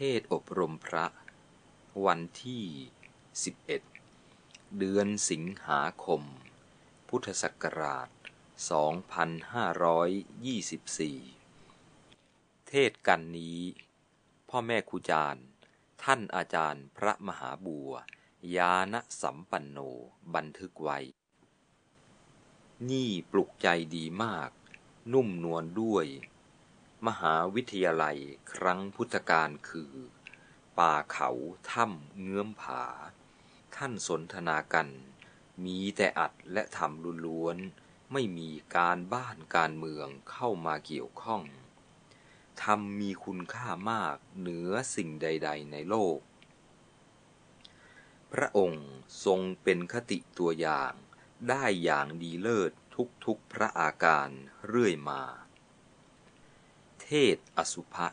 เทศอบรมพระ วันที่ 11 เดือนสิงหาคม พุทธศักราช 2524 เทศกันนี้ พ่อแม่ครูจารย์ ท่านอาจารย์พระมหาบัวยาณสัมปันโนบันทึกไว้ นี่ปลุกใจดีมาก นุ่มนวลด้วย มหาวิทยาลัยครั้งพุทธกาลคือ ป่าเขาถ้ำเงื้อมผา ท่านสนทนากัน มีแต่อัดและทำล้วนๆไม่มีการบ้านการเมืองเข้ามาเกี่ยวข้องทำมีคุณค่ามากเหนือสิ่งใด ๆ ในโลก พระองค์ทรงเป็นคติตัวอย่าง ได้อย่างดีเลิศทุกๆพระอาการเรื่อยมา เทศอสุภะ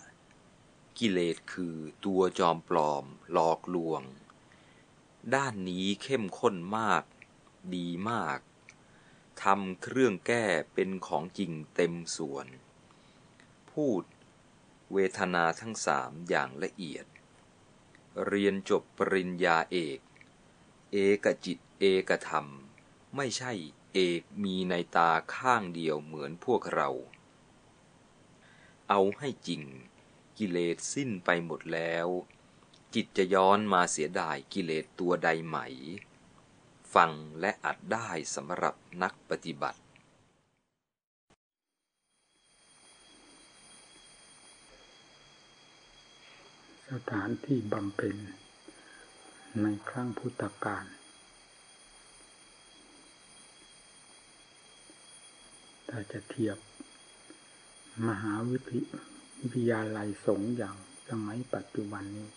กิเลสคือตัวจอมปลอม หลอกลวง ด้านนี้เข้มข้นมาก ดีมากทำเครื่องแก้เป็นของจริงเต็มส่วน พูดเวทนาทั้งสามอย่างละเอียด เรียนจบปริญญาเอก เอกจิตเอกธรรม ไม่ใช่เอกมีในตาข้างเดียวเหมือนพวกเรา เอาให้จริง กิเลสสิ้นไปหมดแล้ว จิตจะย้อนมาเสียดายกิเลสตัวใดไหม ฟังและอัดได้สำหรับนักปฏิบัติ สถานที่บำเพ็ญในครั้งพุทธกาลถ้าจะเทียบ มหาวิทวิทยาลัยสงฆ์อย่างสมัยปัจจุบันนี้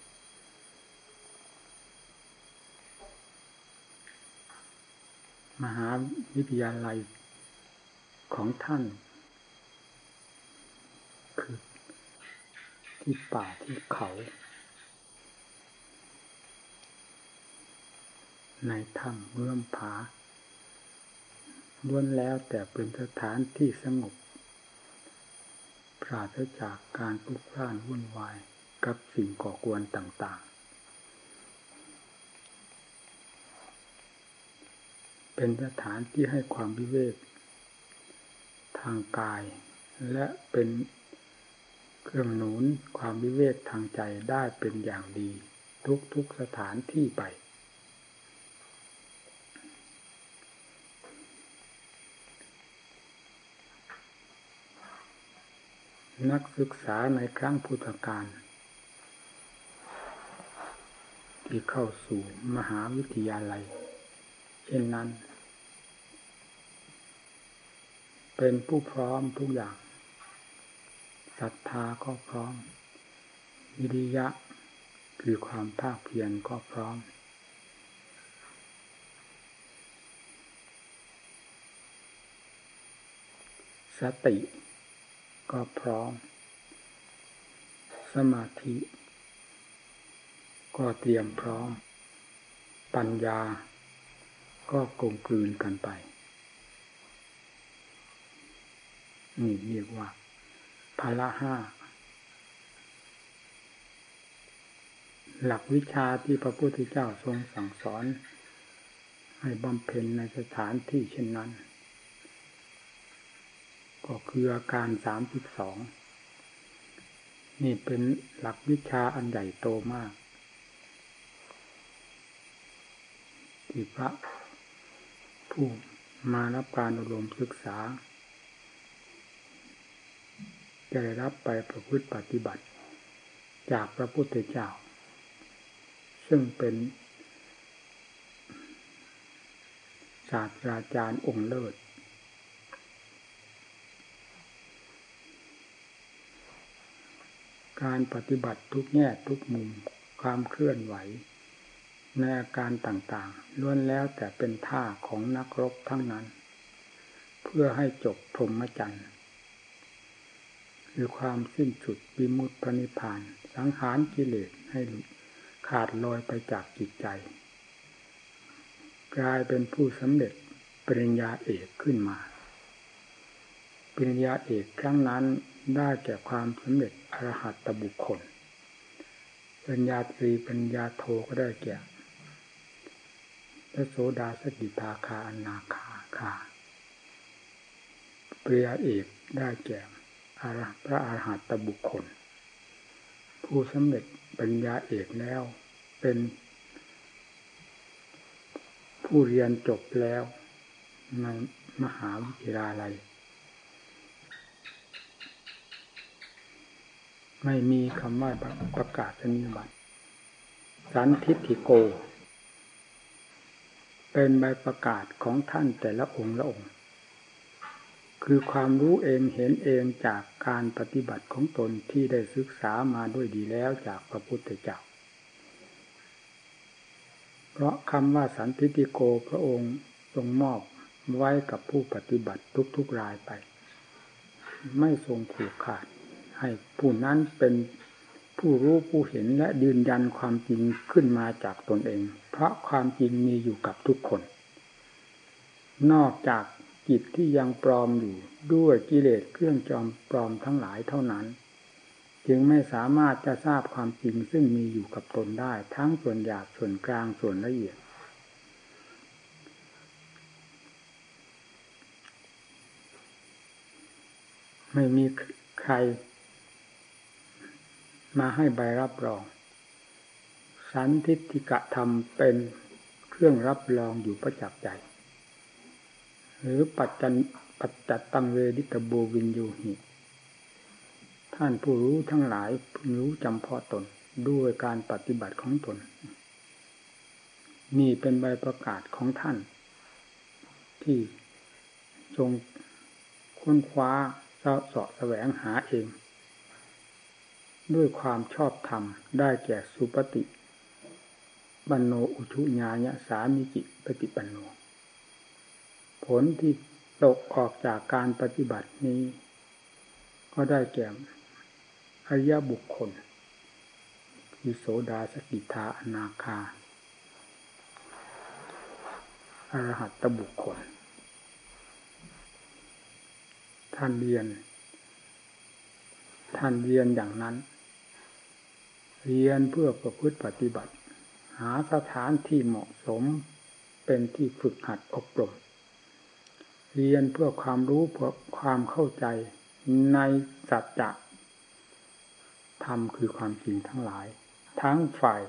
มหาวิทยาลัยของท่าน คือที่ป่าที่เขา ในถ้ำเมื่อมผาล้วนแล้วแต่เป็นสถานที่สงบ ปราศจากการปลุกพล่านวุ่นวายกับสิ่งก่อกวนต่างๆ เป็นสถานที่ให้ความวิเวกทางกาย และเป็นเครื่องหนุนความวิเวกทางใจได้เป็นอย่างดี ทุกๆสถานที่ไป นักศึกษาในครั้งพุทธกาลที่เข้าสู่มหาวิทยาลัย เช่นนั้น เป็นผู้พร้อมทุกอย่างศรัทธาก็พร้อมวิริยะคือความภาคเพียรก็พร้อม สติ ก็พร้อม สมาธิ ก็เตรียมพร้อม ปัญญา ก็กลมกลืนกันไปนี่เรียกว่าพละห้า หลักวิชาที่พระพุทธเจ้าทรงสั่งสอน ให้บำเพ็ญในสถานที่เช่นนั้น ก็คืออาการสามสิบสองนี่เป็นหลักวิชาอันใหญ่โตมากที่พระผู้มารับการอบรมศึกษา จะได้รับไปประพฤติปฏิบัติ จากพระพุทธเจ้า ซึ่งเป็น ศาสตราจารย์องค์เลิศ การปฏิบัติทุกแง่ทุกมุมความเคลื่อนไหว ในอาการต่างๆล้วนแล้วแต่เป็นท่าของนักรบทั้งนั้น เพื่อให้จบพรหมจรรย์คือความสิ้นสุดวิมุตตินิพพาน สังหารกิเลสให้ขาดลอยไปจากจิตใจ กลายเป็นผู้สำเร็จปริญญาเอกขึ้นมา ปริญญาเอกครั้งนั้นได้แก่ความสำเร็จ อรหัตตบุคคลปัญญาตรีปัญญาโทก็ได้แก่พระโสดาสกิทาคาอนาคาคาปริยเอกได้แก่พระอาหารหัตบุคคล ผู้สำเร็จปัญญาเอกแล้วเป็นผู้เรียนจบแล้วในมหาวิทยาลัย ไม่มีคำว่าประกาศนียบัตรสันทิฐิโก เป็นใบประกาศของท่านแต่ละองค์ละองค์ คือความรู้เองเห็นเองจากการปฏิบัติของตนที่ได้ศึกษามาด้วยดีแล้วจากพระพุทธเจ้า เพราะคำว่าสันทิฐิโกพระองค์ทรงมอบไว้กับผู้ปฏิบัติทุกๆรายไป ไม่ทรงผูกขาด ให้ผู้นั้นเป็นผู้รู้ผู้เห็นและยืนยันความจริงขึ้นมาจากตนเอง เพราะความจริงมีอยู่กับทุกคน นอกจากจิตที่ยังปลอมอยู่ด้วยกิเลสเครื่องจอมปลอมทั้งหลายเท่านั้น จึงไม่สามารถจะทราบความจริงซึ่งมีอยู่กับตนได้ ทั้งส่วนหยาบส่วนกลางส่วนละเอียด ไม่มีใคร มาให้ใบรับรอง สันทิฏฐิกะธรรมเป็นเครื่องรับรองอยู่ประจักษ์ใจ หรือปัจจันปัจจัตตังเวดิตโบวินยูหิท่านผู้รู้ทั้งหลายรู้จำเพาะตนด้วยการปฏิบัติของตน นี่เป็นใบประกาศของท่าน ที่ทรงค้นคว้าเราสาะแสวงหาเอง ด้วยความชอบธรรมได้แก่สุปฏิบันโนอุชุญาญะสามิจิปฏิปันโน ผลที่ตกออกจากการปฏิบัตินี้ ก็ได้แก่อริยบุคคลคือโสดาสกิทาอนาคาอรหัตตบุคคล ท่านเรียน ท่านเรียนอย่างนั้น เรียนเพื่อประพฤติปฏิบัติ หาสถานที่เหมาะสมเป็นที่ฝึกหัดอบรม เรียนเพื่อความรู้เพื่อความเข้าใจในสัจจะธรรมคือความจริงทั้งหลาย ทั้งฝ่าย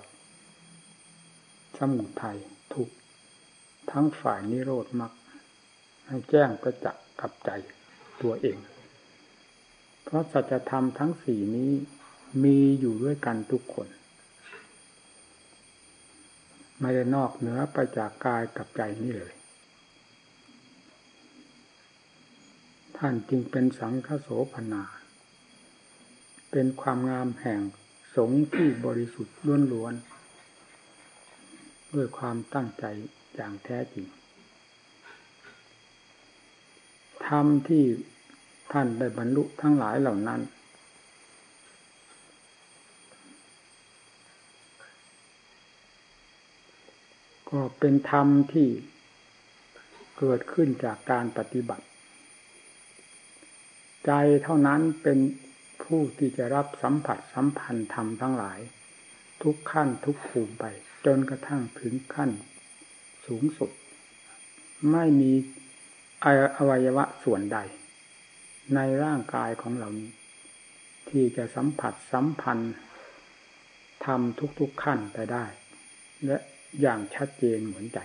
สมุทัยทุกทั้งฝ่ายนิโรธมรรคให้แจ้งประจักษ์กับใจตัวเอง เพราะสัจธรรมทั้งสี่นี้ มีอยู่ด้วยกันทุกคน ไม่ได้นอกเหนือไปจากกายกับใจนี่เลย ท่านจึงเป็นสังฆโสพนา เป็นความงามแห่งสงที่บริสุทธิ์ล้วนๆด้วยความตั้งใจอย่างแท้จริงธรรมที่ท่านได้บรรลุทั้งหลายเหล่านั้น ก็เป็นธรรมที่เกิดขึ้นจากการปฏิบัติ ใจเท่านั้นเป็นผู้ที่จะรับสัมผัสสัมพันธ์ธรรมทั้งหลาย ทุกขั้นทุกภูมิไป จนกระทั่งถึงขั้นสูงสุด ไม่มีอวัยวะส่วนใด ในร่างกายของเรานี้ ที่จะสัมผัสสัมพันธ์ทำทุกๆขั้นไปได้ และ อย่างชัดเจนเหมือนใจ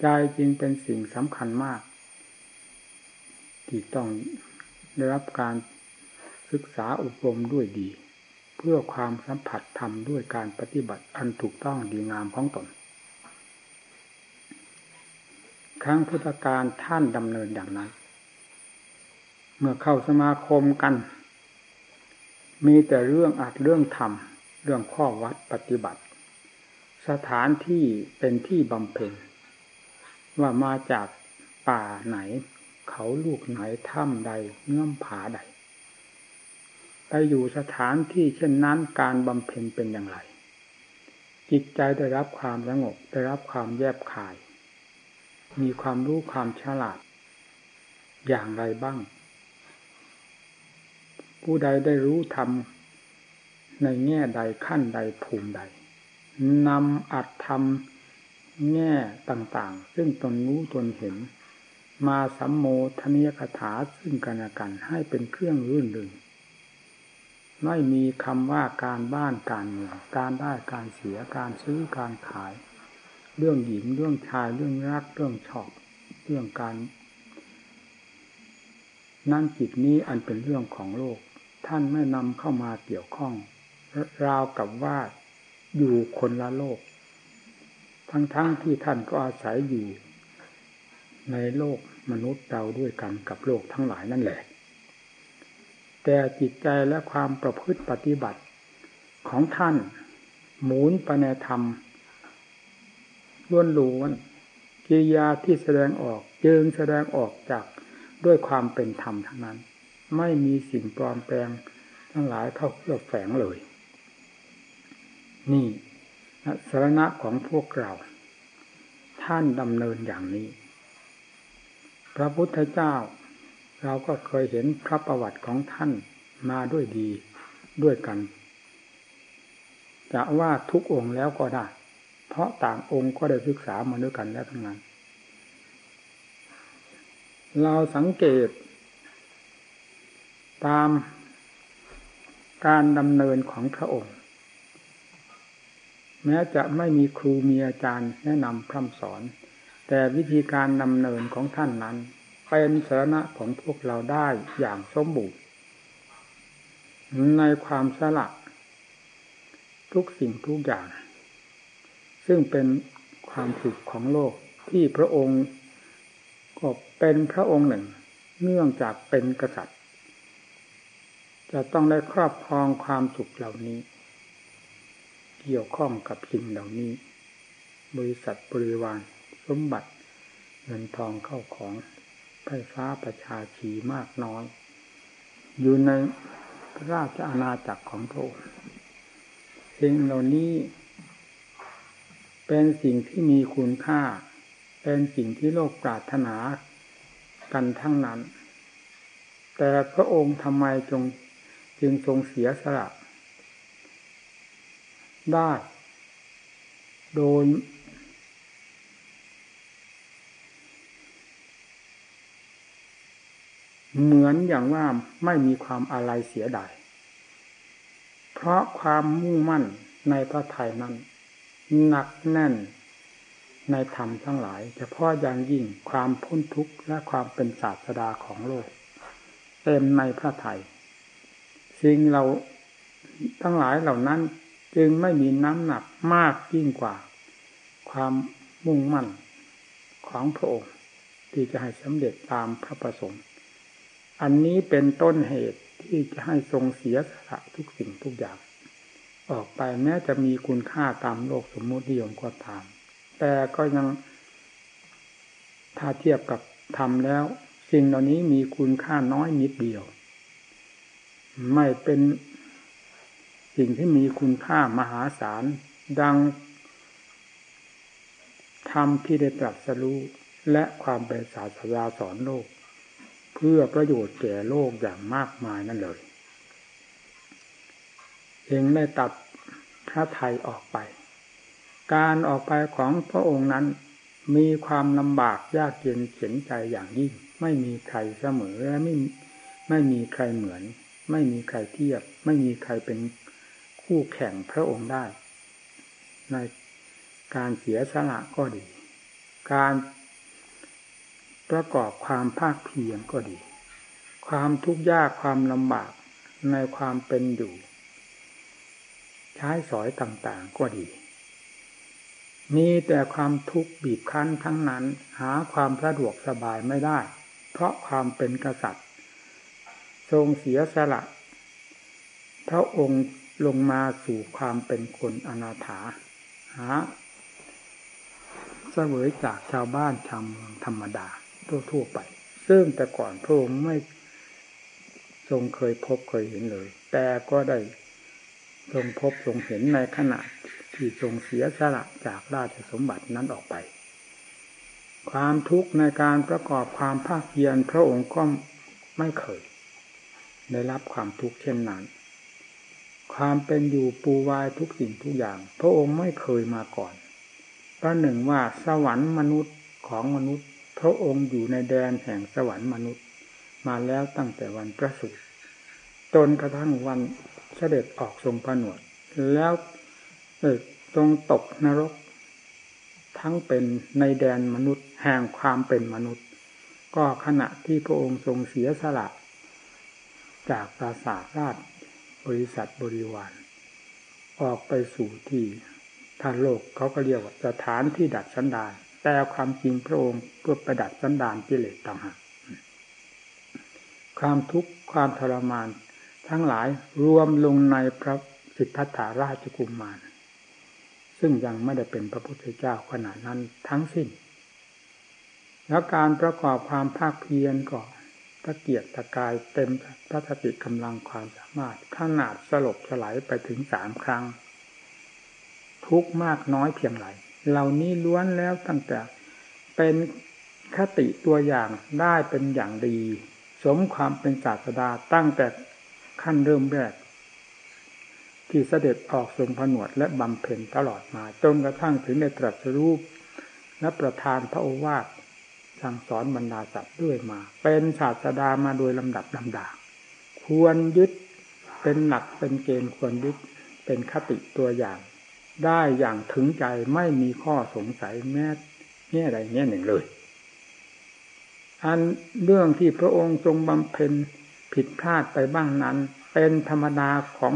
ใจจึงเป็นสิ่งสำคัญมาก ที่ต้องได้รับการศึกษาอบรมด้วยดี เพื่อความสัมผัสธรรมด้วยการปฏิบัติอันถูกต้องดีงามของตน ครั้งพุทธการท่านดำเนินอย่างนั้น เมื่อเข้าสมาคมกัน มีแต่เรื่องอัดเรื่องทำเรื่องข้อวัดปฏิบัติ สถานที่เป็นที่บำเพ็ญว่ามาจากป่าไหน เขาลูกไหนถ้ำใดเงื่อมผาใด ไปอยู่สถานที่เช่นนั้นการบำเพ็ญเป็นอย่างไร จิตใจได้รับความสงบได้รับความแยบคาย มีความรู้ความฉลาด อย่างไรบ้าง ผู้ใดได้รู้ธรรมในแง่ใดขั้นใดภูมิใด นำอัดทำแง่ต่างๆ ซึ่งตนรู้ตนเห็น มาสัมโมทนิยคถาซึ่งกันและกันให้เป็นเครื่องรื่นรึงไม่มีคำว่าการบ้านการเมืองการได้การเสียการซื้อการขาย เรื่องหญิงเรื่องชายเรื่องรักเรื่องชอบเรื่องการ นั่นจิตนี้อันเป็นเรื่องของโลก ท่านไม่นำเข้ามาเกี่ยวข้องราวกับว่า อยู่คนละโลก ทั้งๆทที่ท่านก็อาศัยอยู่ ในโลกมนุษย์เราด้วยกันกับโลกทั้งหลายนั่นแหละ แต่จิตใจและความประพฤติปฏิบัติของท่าน หมุนไปในธรรมล้วนล้วนกิริยาที่แสดงออกจึงแสดงออกจากด้วยความเป็นธรรมทั้งนั้น ไม่มีสิ่งปลอมแปลงทั้งหลายเข้าเคลือบแฝงเลย นี่สารณะของพวกเรา ท่านดำเนินอย่างนี้ พระพุทธเจ้า เราก็เคยเห็นพระประวัติของท่านมาด้วยดีด้วยกัน จะว่าทุกองค์แล้วก็ได้ เพราะต่างองค์ก็ได้ศึกษามาด้วยกันแล้วทั้งนั้น เราสังเกต ตามการดำเนินของพระองค์ แม้จะไม่มีครูมีอาจารย์แนะนำคำสอน แต่วิธีการดำเนินของท่านนั้นเป็นสาระของพวกเราได้อย่างสมบูรณ์ในความสละทุกสิ่งทุกอย่าง ซึ่งเป็นความสุขของโลกที่พระองค์ก็เป็นพระองค์หนึ่ง เนื่องจากเป็นกษัตริย์ จะต้องได้ครอบครองความสุขเหล่านี้ เกี่ยวข้องกับสิ่งเหล่านี้ บริษัทบริวารสมบัติ เงินทองเข้าของไฟฟ้าประชาชีมากน้อย อยู่ในราชอาณาจักรของพระองค์สิ่งเหล่านี้ เป็นสิ่งที่มีคุณค่า เป็นสิ่งที่โลกปรารถนากันทั้งนั้น แต่พระองค์ทำไมจงจึงทรงเสียสละ ได้ โดย เหมือนอย่างว่าไม่มีความอะไรเสียดาย เพราะความมุ่งมั่นในพระไทยนั้น หนักแน่นในธรรมทั้งหลาย เฉพาะอย่างยิ่งความพ้นทุกข์และความเป็นศาสดาของโลก เต็มในพระไทยสิ่งเราทั้งหลายเหล่านั้น จึงไม่มีน้ำหนักมากยิ่งกว่า ความมุ่งมั่นของพระองค์ ที่จะให้สำเร็จตามพระประสงค์ อันนี้เป็นต้นเหตุที่จะให้ทรงเสียสละทุกสิ่งทุกอย่าง ออกไปแม้จะมีคุณค่าตามโลกสมมตินิยมก็ตาม แต่ก็ยังถ้าเทียบกับทำแล้ว สิ่งเหล่านี้มีคุณค่าน้อยนิดเดียว ไม่เป็น สิ่งที่มีคุณค่ามหาศาล ดังธรรมที่ได้ตรัสรู้และความเป็นศาสดาสอนโลก เพื่อประโยชน์แก่โลกอย่างมากมายนั่นเลยเองได้ตัดพระไทยออกไป การออกไปของพระองค์นั้นมีความลำบากยากเย็นเข็นใจอย่างยิ่ง ไม่มีใครเสมอและไม่ไม่มีใครเหมือน ไม่มีใครเทียบ ไม่มีใครเป็น คู่แข่งพระองค์ได้ ในการเสียสละก็ดี การประกอบความภาคเพียรก็ดี ความทุกข์ยากความลำบากในความเป็นอยู่ ใช้สอยต่างๆก็ดี มีแต่ความทุกข์บีบคั้นทั้งนั้นหาความสะดวกสบายไม่ได้ เพราะความเป็นกษัตริย์ ทรงเสียสละ พระองค์ ลงมาสู่ความเป็นคนอนาถา หาเสวยจากชาวบ้านชาวเมืองธรรมดาทั่วๆไป ซึ่งแต่ก่อนพระองค์ไม่ทรงเคยพบเคยเห็นเลย แต่ก็ได้ทรงพบทรงเห็นในขณะที่ทรงเสียสละจากราชสมบัตินั้นออกไป ความทุกข์ในการประกอบความภาคเพียรพระองค์ก็ไม่เคย ได้รับความทุกข์เช่นนั้น ความเป็นอยู่ปูวายทุกสิ่งทุกอย่าง พระองค์ไม่เคยมาก่อนประหนึ่งว่าสวรรค์มนุษย์ของมนุษย์ พระองค์อยู่ในแดนแห่งสวรรค์มนุษย์ มาแล้วตั้งแต่วันประสูติจนกระทั่งวันเสด็จออกทรงผนวด แล้วตรงตกนรก ทั้งเป็นในแดนมนุษย์ แห่งความเป็นมนุษย์ ก็ขณะที่พระองค์ทรงเสียสละ จากปราสาทราช บริษัทบริวาร ออกไปสู่ที่ทานโลกเขาก็เรียกว่าสถานที่ดัดสันดานแต่ความจริงพระองค์เพื่อประดัดสันดานกิเลสต่างหากความทุกข์ความทรมาน ทั้งหลายรวมลงในพระสิทธัตถาราชกุมมาร ซึ่งยังไม่ได้เป็นพระพุทธเจ้าขณะนั้นทั้งสิ้น แล้วการประกอบความภาคเพียรก็ ตะเกียกตะกายเต็มพระสติกำลังความสามารถขนาดสลบสลายไปถึงสามครั้ง ทุกมากน้อยเพียงไรเหล่านี้ล้วนแล้วตั้งแต่เป็นคติตัวอย่างได้เป็นอย่างดี สมความเป็นศาสดาตั้งแต่ขั้นเริ่มแรก ที่เสด็จออกทรงผนวดและบำเพ็ญตลอดมาจนกระทั่งถึงในตรัสรูปและประธานพระโอวาท สั่งสอนบรรดาสัตว์ด้วยมา เป็นศาสดามาโดยลำดับลำดา ควรยึดเป็นหลักเป็นเกณฑ์ควรยึดเป็นคติตัวอย่าง ได้อย่างถึงใจไม่มีข้อสงสัยแม้แง่ใดแง่หนึ่งเลย อันเรื่องที่พระองค์ทรงบำเพ็ญผิดพลาดไปบ้างนั้น เป็นธรรมดาของ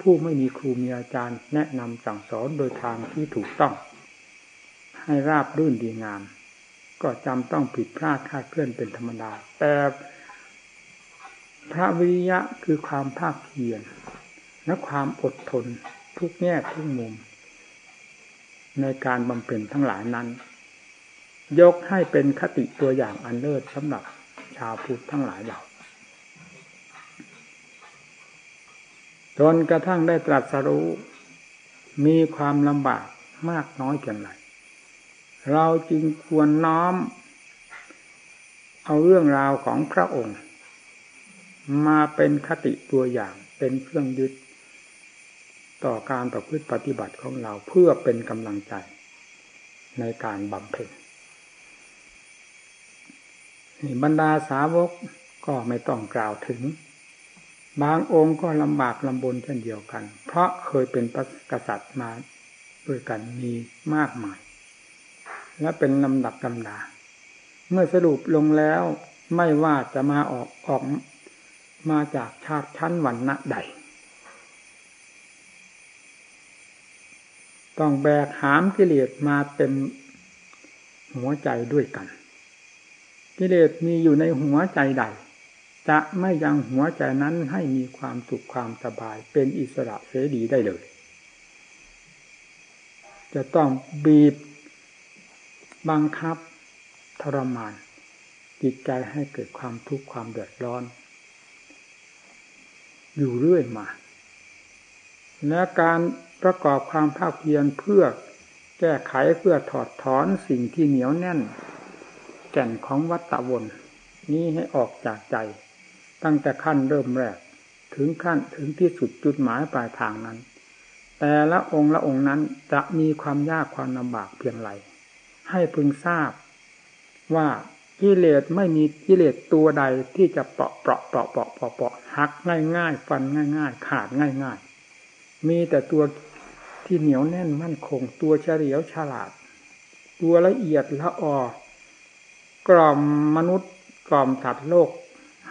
ผู้ไม่มีครูมีอาจารย์ แนะนำสั่งสอนโดยทางที่ถูกต้อง ให้ราบรื่นดีงาม ก็จำต้องผิดพลาดคาดเคลื่อนเป็นธรรมดา แต่พระวิริยะคือความภาคเพียรและความอดทนทุกแง่ทุกมุม ในการบำเพ็ญทั้งหลายนั้น ยกให้เป็นคติตัวอย่างอันเลิศสำหรับชาวพุทธทั้งหลายเราจนกระทั่งได้ตรัสรู้มีความลำบากมากน้อยเพียงไร เราจึงควรน้อม เอาเรื่องราวของพระองค์ มาเป็นคติตัวอย่างเป็นเครื่องยึด ต่อการประพฤติปฏิบัติของเราเพื่อเป็นกำลังใจในการบำเพ็ญบรรดาสาวกก็ไม่ต้องกล่าวถึง บางองค์ก็ลำบากลำบนเช่นเดียวกัน เพราะเคยเป็นกษัตริย์มาด้วยกันมีมากมาย และเป็นลำดับลำดา เมื่อสรุปลงแล้วไม่ว่าจะมาออกออกมาจากชาติชั้นวันณะใด ต้องแบกหามกิเลสมาเต็มหัวใจด้วยกัน กิเลสมีอยู่ในหัวใจใด จะไม่ยังหัวใจนั้นให้มีความสุขความสบายเป็นอิสระเสรีได้เลย จะต้องบีบ บังคับทรมาน จิตใจให้เกิดความทุกข์ความเดือดร้อน อยู่เรื่อยมา และการประกอบความภาคเพียรเพื่อแก้ไขเพื่อถอดถอนสิ่งที่เหนียวแน่น แก่นของวัตวน นี้ให้ออกจากใจ ตั้งแต่ขั้นเริ่มแรก ถึงขั้นถึงที่สุดจุดหมายปลายทางนั้น แต่ละองค์ละองค์นั้นจะมีความยากความลำบากเพียงไร ให้พึงทราบ ว่ากิเลสไม่มีกิเลสตัวใดที่จะเปาะเปาะเปาะเปาะเปาะเปาะหักง่ายง่ายฟันง่ายง่ายขาดง่ายง่ายมีแต่ตัวที่เหนียวแน่นมั่นคง ตัวเฉลียวฉลาด ตัวละเอียดละออกล่อมมนุษย์กล่อมสัตว์โลก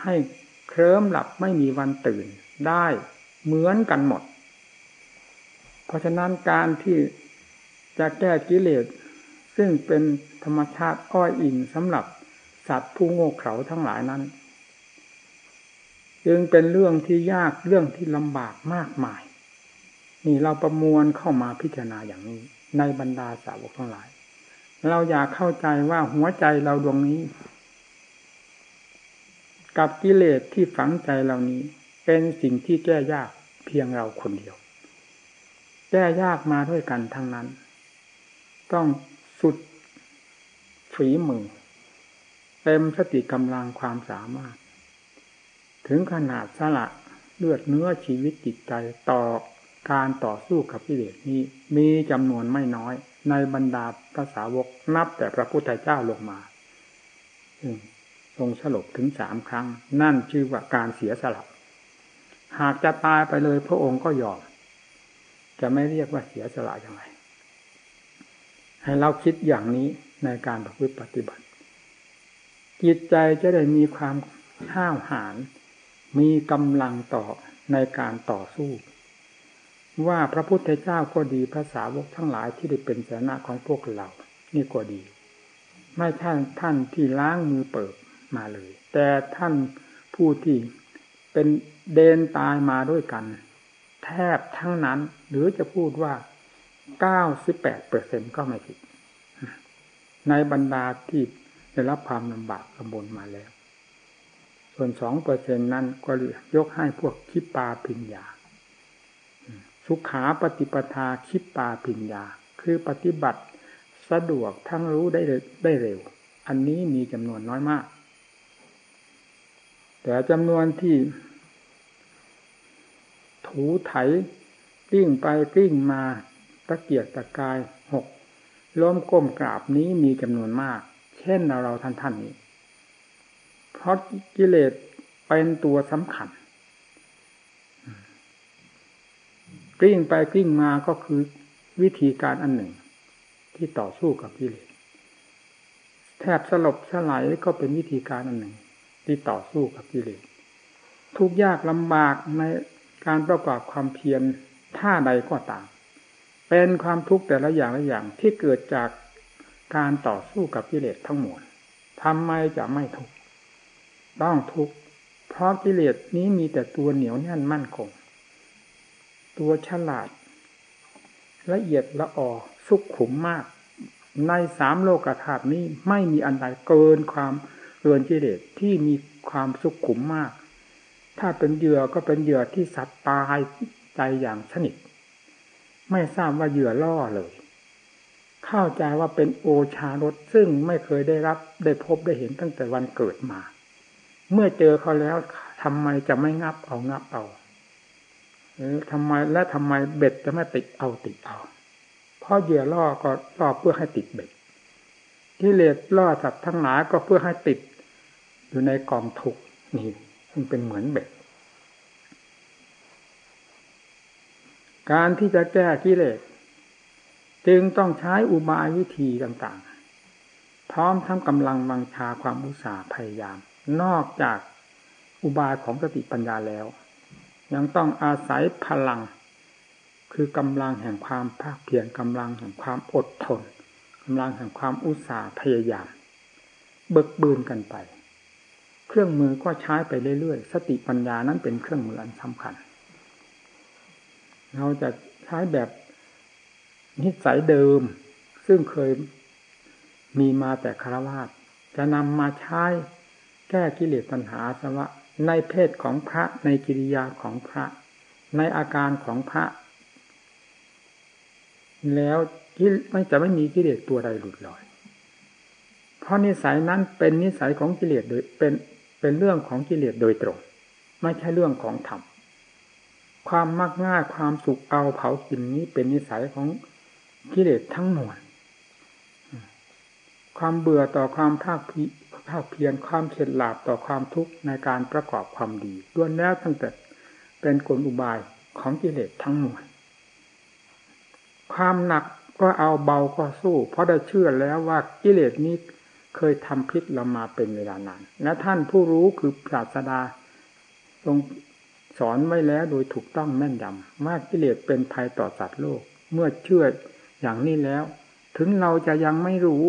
ให้เคลิ้มหลับไม่มีวันตื่นได้เหมือนกันหมด เพราะฉะนั้นการที่จะแก้กิเลส ซึ่งเป็นธรรมชาติอ้อยอิงสำหรับสัตว์ผู้โง่เขลาทั้งหลายนั้น จึงเป็นเรื่องที่ยากเรื่องที่ลำบากมากมาย นี่เราประมวลเข้ามาพิจารณาอย่างนี้ ในบรรดาสาวกทั้งหลาย เราอยากเข้าใจว่าหัวใจเราดวงนี้ กับกิเลสที่ฝังใจเรานี้ เป็นสิ่งที่แก้ยากเพียงเราคนเดียว แก้ยากมาด้วยกันทั้งนั้น ต้อง สุดฝีมือ เต็มสติกำลังความสามารถ ถึงขนาดสละเลือดเนื้อชีวิตจิตใจต่อการต่อสู้กับกิเลสนี้ มีจำนวนไม่น้อย ในบรรดาภาษาวกนับแต่พระพุทธเจ้าลงมาทรงสลบถึงสามครั้ง นั่นชื่อว่าการเสียสละหากจะตายไปเลยพระองค์ก็ยอม จะไม่เรียกว่าเสียสละอย่างไร ให้เราคิดอย่างนี้ในการประพฤติปฏิบัติ จิตใจจะได้มีความห้าวหาญมีกำลังต่อในการต่อสู้ ว่าพระพุทธเจ้าก็ดีภาษาวกทั้งหลายที่ได้เป็นสาระของพวกเรา นี่ก็ดี ไม่ท่านท่านที่ล้างมือเปิดมาเลย แต่ท่านผู้ที่เป็นเดนตายมาด้วยกัน แทบทั้งนั้น หรือจะพูดว่า เก้าสิบแปดเปอร์เซ็นก็ไม่ผิด ในบรรดาที่ได้รับความลำบากลำบนมาแล้ว ส่วนสองเปอร์เซ็นนั้นก็ยกให้พวกคิปาปิญญา สุขาปฏิปทาคิปาปิญญา คือปฏิบัติสะดวกทั้งรู้ได้ได้เร็ว อันนี้มีจำนวนน้อยมาก แต่จำนวนที่ถูไถกลิ้งไปกลิ้งมา ตะเกียกตะกายหกล้มก้มกราบนี้มีจำนวนมาก เช่นเราเราท่านท่านนี้ เพราะกิเลสเป็นตัวสำคัญกลิ้งไปกลิ้งมาก็คือวิธีการอันหนึ่ง ที่ต่อสู้กับกิเลสแทบสลบสลายก็เป็นวิธีการอันหนึ่ง ที่ต่อสู้กับกิเลสทุกยากลำบากในการประกอบความเพียรท่าใดก็ตาม เป็นความทุกข์แต่ละอย่างละอย่างที่เกิดจากการต่อสู้กับกิเลสทั้งหมดทำไมจะไม่ทุกข์ต้องทุกข์เพราะกิเลสนี้มีแต่ตัวเหนียวแน่นมั่นคง ตัวฉลาด ละเอียดละออสุขขุมมาก ในสามโลกธาตุนี้ไม่มีอันใดเกินความเกินกิเลสที่มีความสุขขุมมาก ถ้าเป็นเหยื่อก็เป็นเหยื่อที่สัตว์ตายใจอย่างสนิท ไม่ทราบว่าเหยื่อล่อเลย เข้าใจว่าเป็นโอชารสซึ่งไม่เคยได้รับได้พบได้เห็นตั้งแต่วันเกิดมา เมื่อเจอเขาแล้วทำไมจะไม่งับเอางับเอาหรือทำไมและทำไมเบ็ดจะไม่ติดเอาติดเอา เพราะเหยื่อล่อก็ล่อเพื่อให้ติดเบ็ดกิเลสล่อสัตว์ทั้งหลายก็เพื่อให้ติด อยู่ในกองทุกนี่มันเป็นเหมือนเบ็ด การที่จะแก้กิเลสจึงต้องใช้อุบายวิธีต่างๆ พร้อมทั้งกำลังวังชาความอุตสาห์พยายาม นอกจากอุบายของสติปัญญาแล้ว ยังต้องอาศัยพลัง คือกำลังแห่งความภาคเพียรกำลังแห่งความอดทนกำลังแห่งความอุตสาห์พยายาม เบิกบืนกันไป เครื่องมือก็ใช้ไปเรื่อยๆ สติปัญญานั้นเป็นเครื่องมืออันสำคัญ เราจะใช้แบบนิสัยเดิม ซึ่งเคยมีมาแต่คารวาสจะนำมาใช้แก้กิเลสตัณหาสวะในเพศของพระในกิริยาของพระ ในอาการของพระ แล้วไม่จะไม่มีกิเลสตัวใดหลุดลอย เพราะนิสัยนั้นเป็นนิสัยของกิเลสโดยเป็นเป็นเรื่องของกิเลสโดยตรง ไม่ใช่เรื่องของธรรม ความมักง่ายความสุขเอาเผากินนี้เป็นนิสัยของกิเลสทั้งมวลความเบื่อต่อความภาคภาคเพียรความเฉดหลาบต่อความทุกข์ในการประกอบความดีล้วนแล้วตั้งแต่เป็นกลอุบายของกิเลสทั้งมวลความหนักก็เอาเบาก็สู้ เพราะได้เชื่อแล้วว่ากิเลสนี้เคยทำพิษเรามาเป็นเวลานานและท่านผู้รู้คือศาสดาทรง สอนไว้แล้วโดยถูกต้องแม่นยำว่ากิเลสเป็นภัยต่อสัตว์โลก เมื่อเชื่ออย่างนี้แล้ว ถึงเราจะยังไม่รู้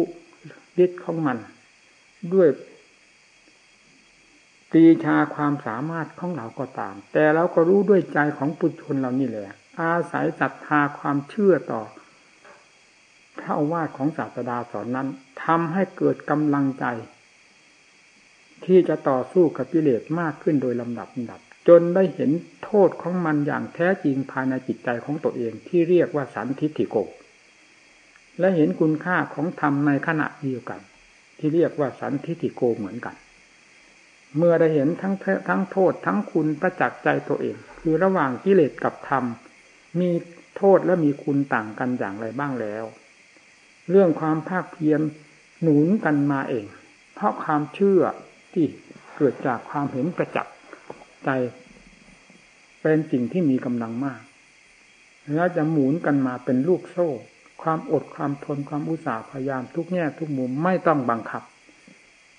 ฤทธิ์ของมัน ด้วยตีชาความสามารถของเราก็ตาม แต่เราก็รู้ด้วยใจของปุถุชนเรานี่แหละ อาศัยศรัทธาความเชื่อต่อ พระอาวาของศาสดาสอนนั้นทำให้เกิดกำลังใจ ที่จะต่อสู้กับกิเลสมากขึ้นโดยลำดับลำดับ จนได้เห็นโทษของมันอย่างแท้จริงภายในจิตใจของตัวเองที่เรียกว่าสันทิฏฐิโก และเห็นคุณค่าของธรรมในขณะเดียวกัน ที่เรียกว่าสันทิฏฐิโกเหมือนกัน เมื่อได้เห็นทั้งทั้งโทษทั้งคุณประจักษ์ใจตัวเอง คือระหว่างกิเลสกับธรรม มีโทษและมีคุณต่างกันอย่างไรบ้างแล้ว เรื่องความภาคเพียรหนุนกันมาเอง เพราะความเชื่อที่เกิดจากความเห็นประจักษ์ ใจ เป็นสิ่งที่มีกำลังมาก แล้วจะหมุนกันมาเป็นลูกโซ่ ความอดความทนความอุตสาห์พยายามทุกแง่ทุกมุมไม่ต้องบังคับ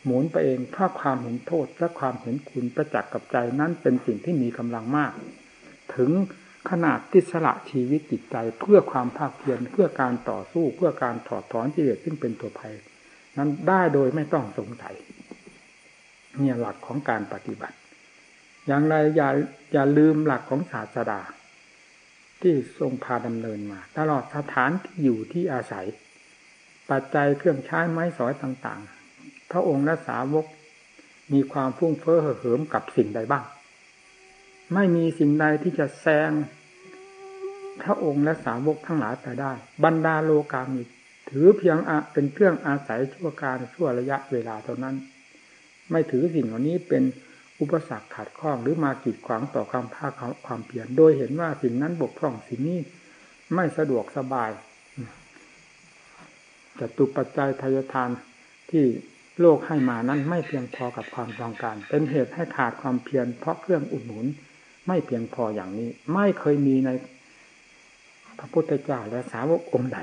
หมุนไปเองเพราะความเห็นโทษและความเห็นคุณประจักษ์กับใจนั้นเป็นสิ่งที่มีกำลังมาก ถึงขนาดที่สละชีวิตจิตใจเพื่อความภาคเพียรเพื่อการต่อสู้เพื่อการถอดถอนกิเลสซึ่งเป็นตัวภัย นั้นได้โดยไม่ต้องสงสัย เนี่ยหลักของการปฏิบัติ อย่างไรอย่าอย่าลืมหลักของศาสดา ที่ทรงพาดำเนินมา ตลอดสถานที่อยู่ที่อาศัย ปัจจัยเครื่องใช้ไม้สอยต่างๆ พระองค์และสาวกมีความฟุ้งเฟ้อเห่เหิมกับสิ่งใดบ้าง ไม่มีสิ่งใดที่จะแซงพระองค์และสาวกทั้งหลายไปได้ บรรดาโลกามิถือเพียงเป็นเครื่องอาศัยชั่วการชั่วระยะเวลาเท่านั้น ไม่ถือสิ่งเหล่านี้เป็น อุปสรรคขัดข้องหรือมากีดขวางต่อความภาคความเพียรโดยเห็นว่าสิ่งนั้นบกพร่องสิ่งนี้ไม่สะดวกสบายจตุปัจจัยทายทานที่โลกให้มานั้นไม่เพียงพอกับความต้องการ เป็นเหตุให้ขาดความเพียรเพราะเครื่องอุดหนุน ไม่เพียงพออย่างนี้ ไม่เคยมีในพระพุทธเจ้าและสาวกองค์ใด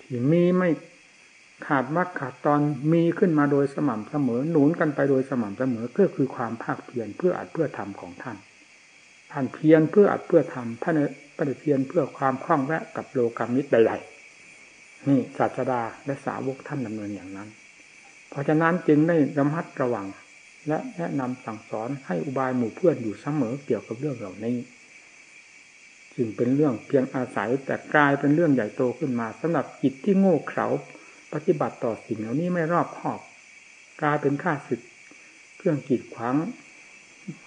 ที่มีไม่ ขาดมรรคขาดตอนมีขึ้นมาโดยสม่ำเสมอ หนุนกันไปโดยสม่ำเสมอก็คือความภาคเพียรเพื่ออัดเพื่อทำของท่านท่านเพียรเพื่ออัดเพื่อทำท่านปฏิเพียรเพื่อความคล่องแวะกับโลกามิตรใดๆนี่ศาสดาและสาวกท่านดำเนินอย่างนั้น เพราะฉะนั้นจึงได้ระมัดระวัง และแนะนำสั่งสอนให้อุบายหมู่เพื่อนอยู่เสมอเกี่ยวกับเรื่องเหล่านี้จึงเป็นเรื่องเพียงอาศัยแต่กลายเป็นเรื่องใหญ่โตขึ้นมาสำหรับจิตที่โง่เขลา ปฏิบัติต่อสิ่งเหล่านี้ไม่รอบคอบ กลายเป็นข้าศึกเครื่องกีดขวาง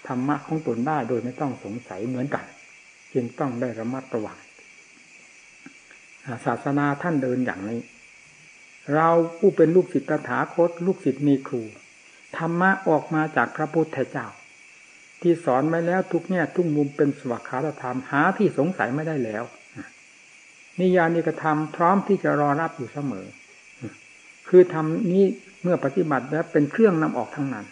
ธรรมะของตนได้โดยไม่ต้องสงสัยเหมือนกัน จึงต้องได้ระมัดระวังศาสนาท่านเดินอย่างนี้ เราผู้เป็นลูกศิษย์ตถาคต ลูกศิษย์มีครู ธรรมะออกมาจากพระพุทธเจ้า ที่สอนไว้แล้วทุกแง่ทุกมุมเป็นสวัสดิธรรมหาที่สงสัยไม่ได้แล้ว นิยานิกระทำพร้อมที่จะรอรับอยู่เสมอ คือทำนี้เมื่อปฏิบัติแล้วเป็นเครื่องนำออกทั้งนั้น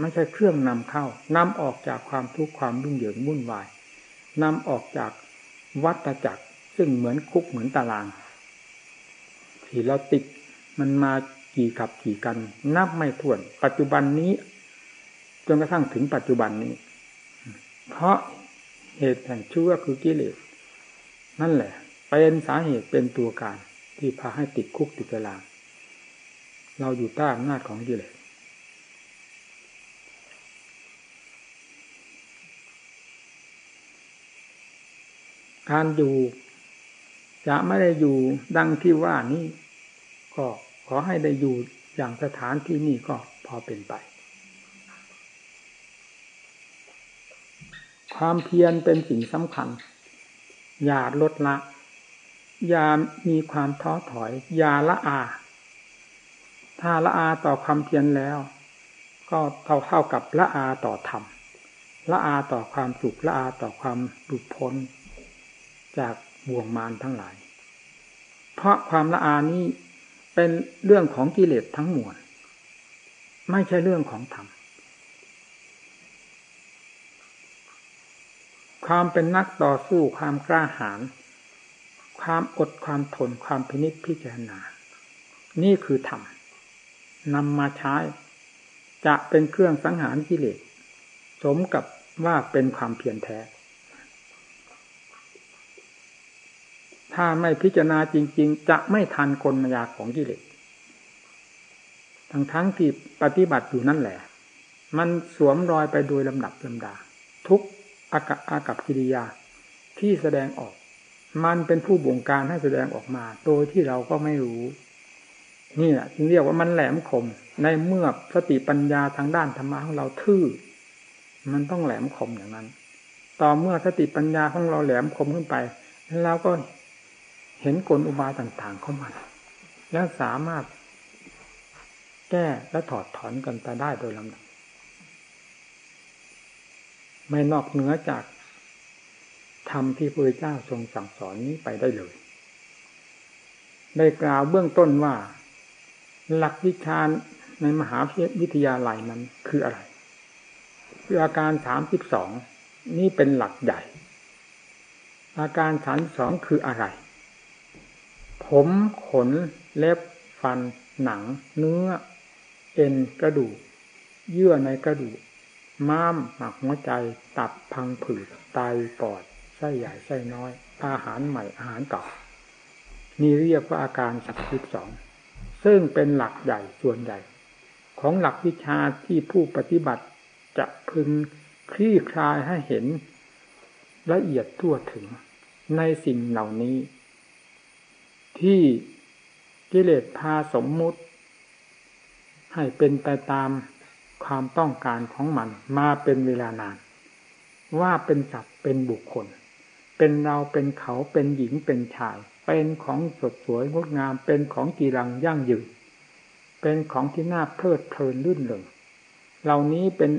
ไม่ใช่เครื่องนำเข้านำออกจากความทุกข์ความรุ่งเหยิงวุ่นวายนำออกจากวัฏจักรซึ่งเหมือนคุกเหมือนตาราง ที่เราติดมันมากี่กับกี่กัน นับไม่ถ้วน ปัจจุบันนี้จนกระทั่งถึงปัจจุบันนี้ เพราะเหตุแห่งชั่วคือกิเลสนั่นแหละ เป็นสาเหตุเป็นตัวการที่พาให้ติดคุกติดตาราง เราอยู่ใต้อำนาจของกิเลสการอยู่จะไม่ได้อยู่ดังที่ว่านี้ก็ขอให้ได้อยู่อย่างสถานที่นี่ก็พอเป็นไป ความเพียรเป็นสิ่งสำคัญ อย่าลดละ อย่ามีความท้อถอย อย่าละอา ถ้าละอาต่อความเพียรแล้ว ก็เท่าเท่ากับละอาต่อธรรมละอาต่อความสุขละอาต่อความหลุดพ้น จากบ่วงมารทั้งหลาย เพราะความละอานี้เป็นเรื่องของกิเลสทั้งมวลไม่ใช่เรื่องของธรรมความเป็นนักต่อสู้ความกล้าหาญความอดความทนความพินิจพิจารณา นี่คือธรรม นำมาใช้ จะเป็นเครื่องสังหารกิเลสสมกับว่าเป็นความเพียรแท้ ถ้าไม่พิจารณาจริง ๆ จะไม่ทันกลมายาของกิเลสทั้งทั้งที่ปฏิบัติอยู่นั่นแหละ มันสวมรอยไปโดยลำดับลำดา ทุกอากับอากับกิริยาที่แสดงออก มันเป็นผู้บงการให้แสดงออกมา โดยที่เราก็ไม่รู้ นี่แหละจึงเรียกว่ามันแหลมคม ในเมื่อสติปัญญาทางด้านธรรมะของเราทื่อ มันต้องแหลมคมอย่างนั้น ต่อเมื่อสติปัญญาของเราแหลมคมขึ้นไปเราก็เห็นกลอุบายต่างๆเข้ามาแล้วสามารถแก้และถอดถอนกันไปได้โดยลำดับไม่นอกเหนือจากธรรมที่พระเจ้าทรงสั่งสอนนี้ไปได้เลย ได้กล่าวเบื้องต้นว่า หลักวิชาในมหาวิทยาลัยนั้นคืออะไร คืออาการสามสิบสองนี่เป็นหลักใหญ่ อาการสามสองคืออะไร ผมขนเล็บฟัน หนัง เนื้อ เอ็นกระดูก เยื่อในกระดูก ม้ามหมักหัวใจ ตับพังผืดไตปอดไส้ใหญ่ไส้น้อย อาหารใหม่อาหารเก่านี่เรียกว่าอาการสักสิบสอง ซึ่งเป็นหลักใหญ่ส่วนใหญ่ ของหลักวิชาที่ผู้ปฏิบัติจะพึงคลี่คลายให้เห็นละเอียดทั่วถึงในสิ่งเหล่านี้ ที่กิเลสพาสมมุติ ให้เป็นไปตามความต้องการของมันมาเป็นเวลานาน ว่าเป็นสัตว์เป็นบุคคล เป็นเราเป็นเขาเป็นหญิงเป็นชาย เป็นของสดสวยงดงาม เป็นของกีรังยั่งยืนเป็นของที่น่าเพลิดเพลินลื่นเริงเหล่านี้เป็น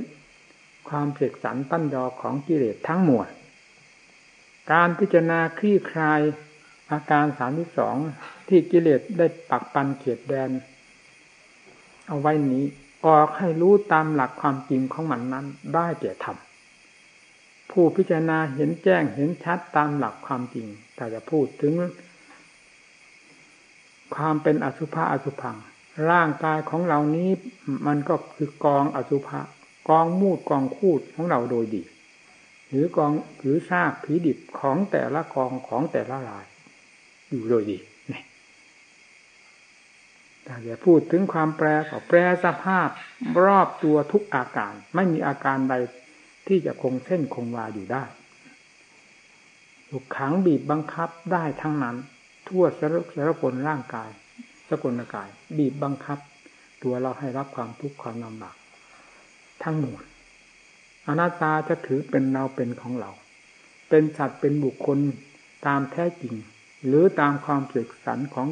ความเสกสรรตั้นยอของกิเลสทั้งหมดการพิจารณาคลี่คลายอาการสามที่สองที่กิเลสได้ปักปันเขียดแดน เอาไว้นี้ออกให้รู้ตามหลักความจริงของมันนั้นได้แก่ธรรมผู้พิจารณาเห็นแจ้งเห็นชัดตามหลักความจริง แต่จะพูดถึง ความเป็นอสุภะอสุพัง ร่างกายของเรานี้มันก็คือกองอสุภะกองมูดกองคูดของเราโดยดี หรือกองหรือซากผีดิบของแต่ละกองของแต่ละราย อยู่โดยดีแต่อย่าพูดถึงความแปรก็แปรสภาพรอบตัวทุกอาการ ไม่มีอาการใดที่จะคงเส้นคงวาอยู่ได้ถูกขังบีบบังคับได้ทั้งนั้น ทั่วสารสารพลร่างกายสกุลกาย บีบบังคับ ตัวเราให้รับความทุกข์ความลำบากทั้งหมดอนัตตาจะถือเป็นเราเป็นของเรา เป็นสัตว์เป็นบุคคลตามแท้จริง หรือตามความเสกสรรของ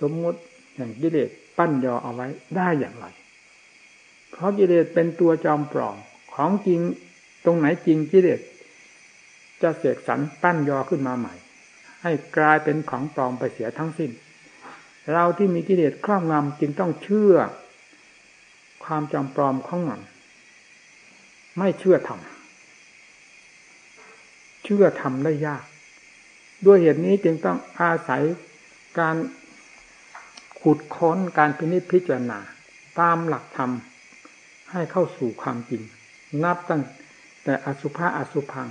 สมมติแห่งกิเลสปั้นยอเอาไว้ได้อย่างไร เพราะกิเลสเป็นตัวจอมปลอมของจริงตรงไหนจริงกิเลสจะเสกสรรปั้นยอขึ้นมาใหม่ ให้กลายเป็นของปลอมไปเสียทั้งสิ้น เราที่มีกิเลสครอบงำจึงต้องเชื่อ ความจำปลอมของมัน ไม่เชื่อทำเชื่อทำได้ยาก ด้วยเหตุนี้จึงต้องอาศัยการขุดค้นการพินิจพิจารณา ตามหลักธรรมให้เข้าสู่ความจริง นับตั้งแต่อสุภะอสุพัง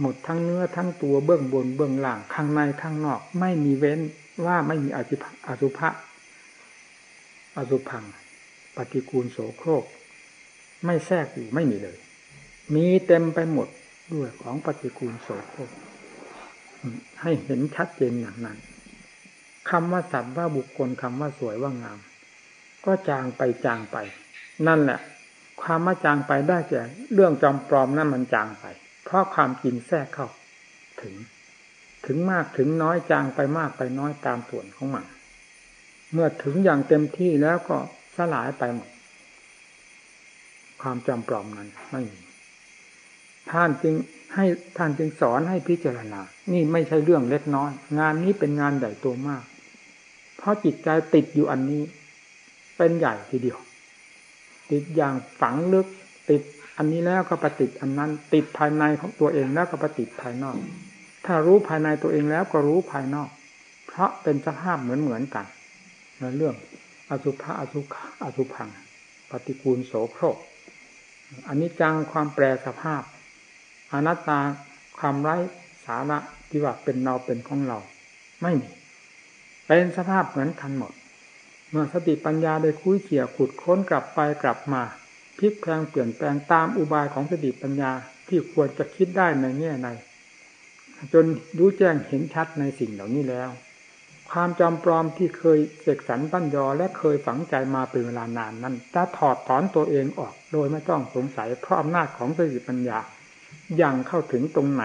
หมดทั้งเนื้อทั้งตัวเบื้องบนเบื้องล่างข้างในข้างนอก ไม่มีเว้นว่าไม่มีอสุภะอสุภะอสุพัง ปฏิกูลโสโครก ไม่แทรกอยู่ไม่มีเลย มีเต็มไปหมดด้วยของปฏิกูลโสโครก ให้เห็นชัดเจนอย่างนั้นคำว่าสัตว์ว่าบุคคลคำว่าสวยว่างาม ก็จางไปจางไป นั่นแหละ ความมาจางไปได้แก่เรื่องจอมปลอมนั่นมันจางไป เพราะความจริงแทรกเข้า ถึง ถึงมากถึงน้อยจางไปมากไปน้อยตามส่วนของมัน เมื่อถึงอย่างเต็มที่แล้วก็สลายไปหมด ความจำปลอมนั้นไม่มีท่านจึงให้ท่านจึงสอนให้พิจารณา นี่ไม่ใช่เรื่องเล็กน้อย งานนี้เป็นงานใหญ่ตัวมาก เพราะจิตใจติดอยู่อันนี้ เป็นใหญ่ทีเดียว ติดอย่างฝังลึก ติด อันนี้แล้วก็ปฏิติอันนั้น ติดภายในของตัวเองแล้วก็ปฏิติภายนอก ถ้ารู้ภายในตัวเองแล้วก็รู้ภายนอก เพราะเป็นสภาพเหมือนเหมือนกันในเรื่อง อสุภะอสุขอสุพัง ปฏิกูลโสโครกอันนี้จังความแปรสภาพอนัตตาความไร้สาระที่ว่าเป็นเราเป็นของเรา ไม่มี เป็นสภาพเหมือนกันหมด เมื่อสติปัญญาได้คุยเขี่ยขุดค้นกลับไปกลับมา พลิกแปลงเปลี่ยนแปลงตามอุบายของสติปัญญาที่ควรจะคิดได้ในแง่ในจนรู้แจ้งเห็นชัดในสิ่งเหล่านี้แล้ว ความจำปลอมที่เคยเสกสรรปั้นยอและเคยฝังใจมาเป็นเวลานานนั้นจะถอดถอนตัวเองออกโดยไม่ต้องสงสัยเพราะอำนาจของสติปัญญาอย่างเข้าถึงตรงไหน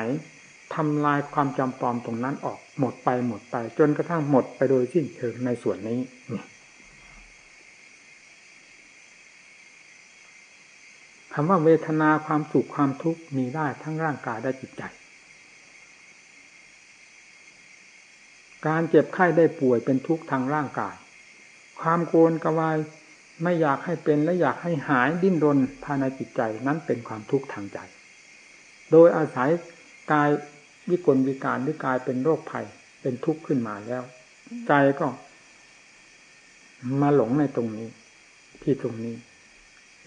ทำลายความจำปลอมตรงนั้นออกหมดไปหมดไป จนกระทั่งหมดไปโดยสิ้นเชิงในส่วนนี้ คำว่าเวทนาความสุขความทุกข์มีได้ทั้งร่างกายและจิตใจ การเจ็บไข้ได้ป่วยเป็นทุกข์ทางร่างกาย ความโกรกวายไม่อยากให้เป็นและอยากให้หายดิ้นรนภายในจิตใจนั้นเป็นความทุกข์ทางใจ โดยอาศัยกายวิกลวิการหรือกายเป็นโรคภัยเป็นทุกข์ขึ้นมาแล้ว ใจก็มาหลงในตรงนี้ ที่ตรงนี้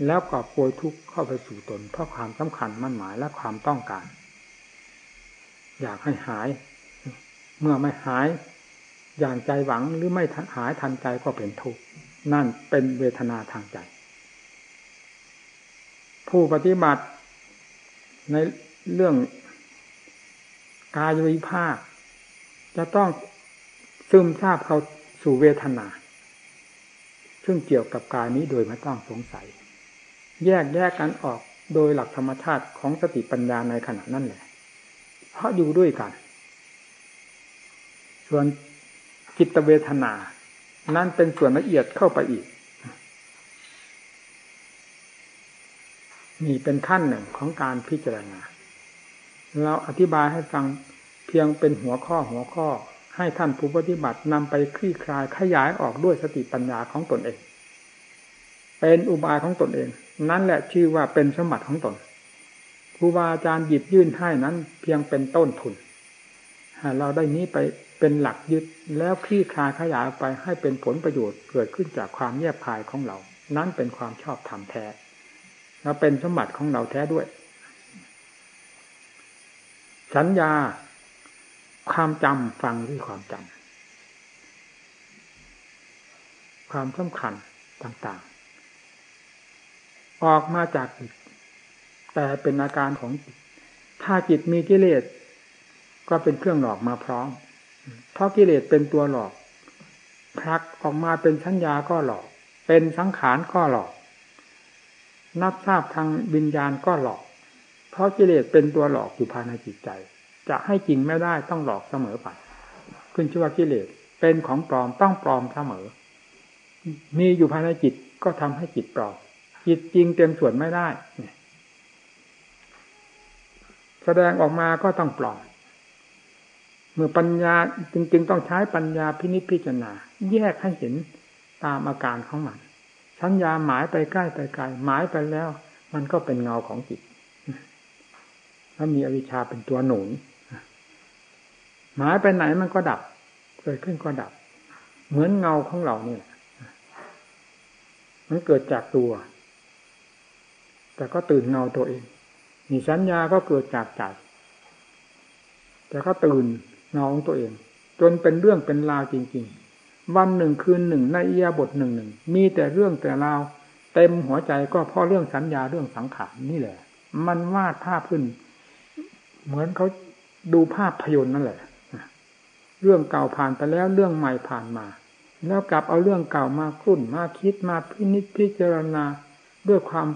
แล้วก็โปยทุกข์เข้าไปสู่ตน เพราะความสำคัญมั่นหมายและความต้องการ อยากให้หาย เมื่อไม่หาย อย่างใจหวังหรือไม่หายทันใจก็เป็นทุกข์นั่นเป็นเวทนาทางใจ ผู้ปฏิบัติในเรื่องกายวิภาค จะต้องซึมซาบเข้าสู่เวทนา ซึ่งเกี่ยวกับกายนี้โดยไม่ต้องสงสัย แยกแยกกันออกโดยหลักธรรมชาติของสติปัญญาในขณะนั้นแหละ เพราะอยู่ด้วยกัน ส่วนจิตเวทนา นั่นเป็นส่วนละเอียดเข้าไปอีก นี่เป็นขั้นหนึ่งของการพิจารณา เราอธิบายให้ฟังเพียงเป็นหัวข้อหัวข้อ ให้ท่านผู้ปฏิบัตินำไปคลี่คลายขยายออกด้วยสติปัญญาของตนเอง เป็นอุบายของตนเอง นั่นแหละชื่อว่าเป็นสมบัติของตนครูบาอาจารย์หยิบยื่นให้นั้น เพียงเป็นต้นทุนเราได้นี้ไปเป็นหลักยึดแล้วคลี่คลายขยายไปให้เป็นผลประโยชน์เกิดขึ้นจากความเงียบภายของเรา นั้นเป็นความชอบธรรมแท้และเป็นสมบัติของเราแท้ด้วย สัญญา ความจำฟังด้วยความจำความสำคัญต่างๆ ออกมาจากจิตแต่เป็นอาการของจิตถ้าจิตมีกิเลสก็เป็นเครื่องหลอกมาพร้อม เพราะกิเลสเป็นตัวหลอกพลักออกมาเป็นสัญญาก็หลอก เป็นสังขารก็หลอก นับทราบทางวิญญาณก็หลอก เพราะกิเลสเป็นตัวหลอกอยู่ภายในจิตใจ จะให้จริงไม่ได้ต้องหลอกเสมอไปขึ้นชื่อว่ากิเลสเป็นของปลอมต้องปลอมเสมอ มีอยู่ภายในจิตก็ทำให้จิตปลอม จิตจริงเต็มส่วนไม่ได้ แสดงออกมาก็ต้องปลอมเมื่อปัญญาจริง ๆ ต้องใช้ปัญญาพินิจพิจารณา แยกให้เห็นตามอาการของมันสัญญาหมายไปใกล้ไปไกลหมายไปแล้ว มันก็เป็นเงาของจิตแล้วมีอวิชชาเป็นตัวหนุนหมายไปไหนมันก็ดับ เกิดขึ้นก็ดับ เหมือนเงาของเราเนี่ยมันเกิดจากตัว แต่ก็ตื่นเงาตัวเองมีสัญญาก็เกิดจากใจแต่ก็ตื่นเงาของตัวเอง จนเป็นเรื่องเป็นราวจริง ๆ วันหนึ่งคืนหนึ่งในเอียบทหนึ่งหนึ่งมีแต่เรื่องแต่ราวเต็มหัวใจก็เพราะเรื่องสัญญาเรื่องสังขารนี่แหละ มันวาดภาพขึ้น เหมือนเขาดูภาพพยนตร์นั่นแหละเรื่องเก่าผ่านไปแล้วเรื่องใหม่ผ่านมา แล้วกลับเอาเรื่องเก่ามาคุ้นมาคิดมาพินิจพิจารณาด้วยความ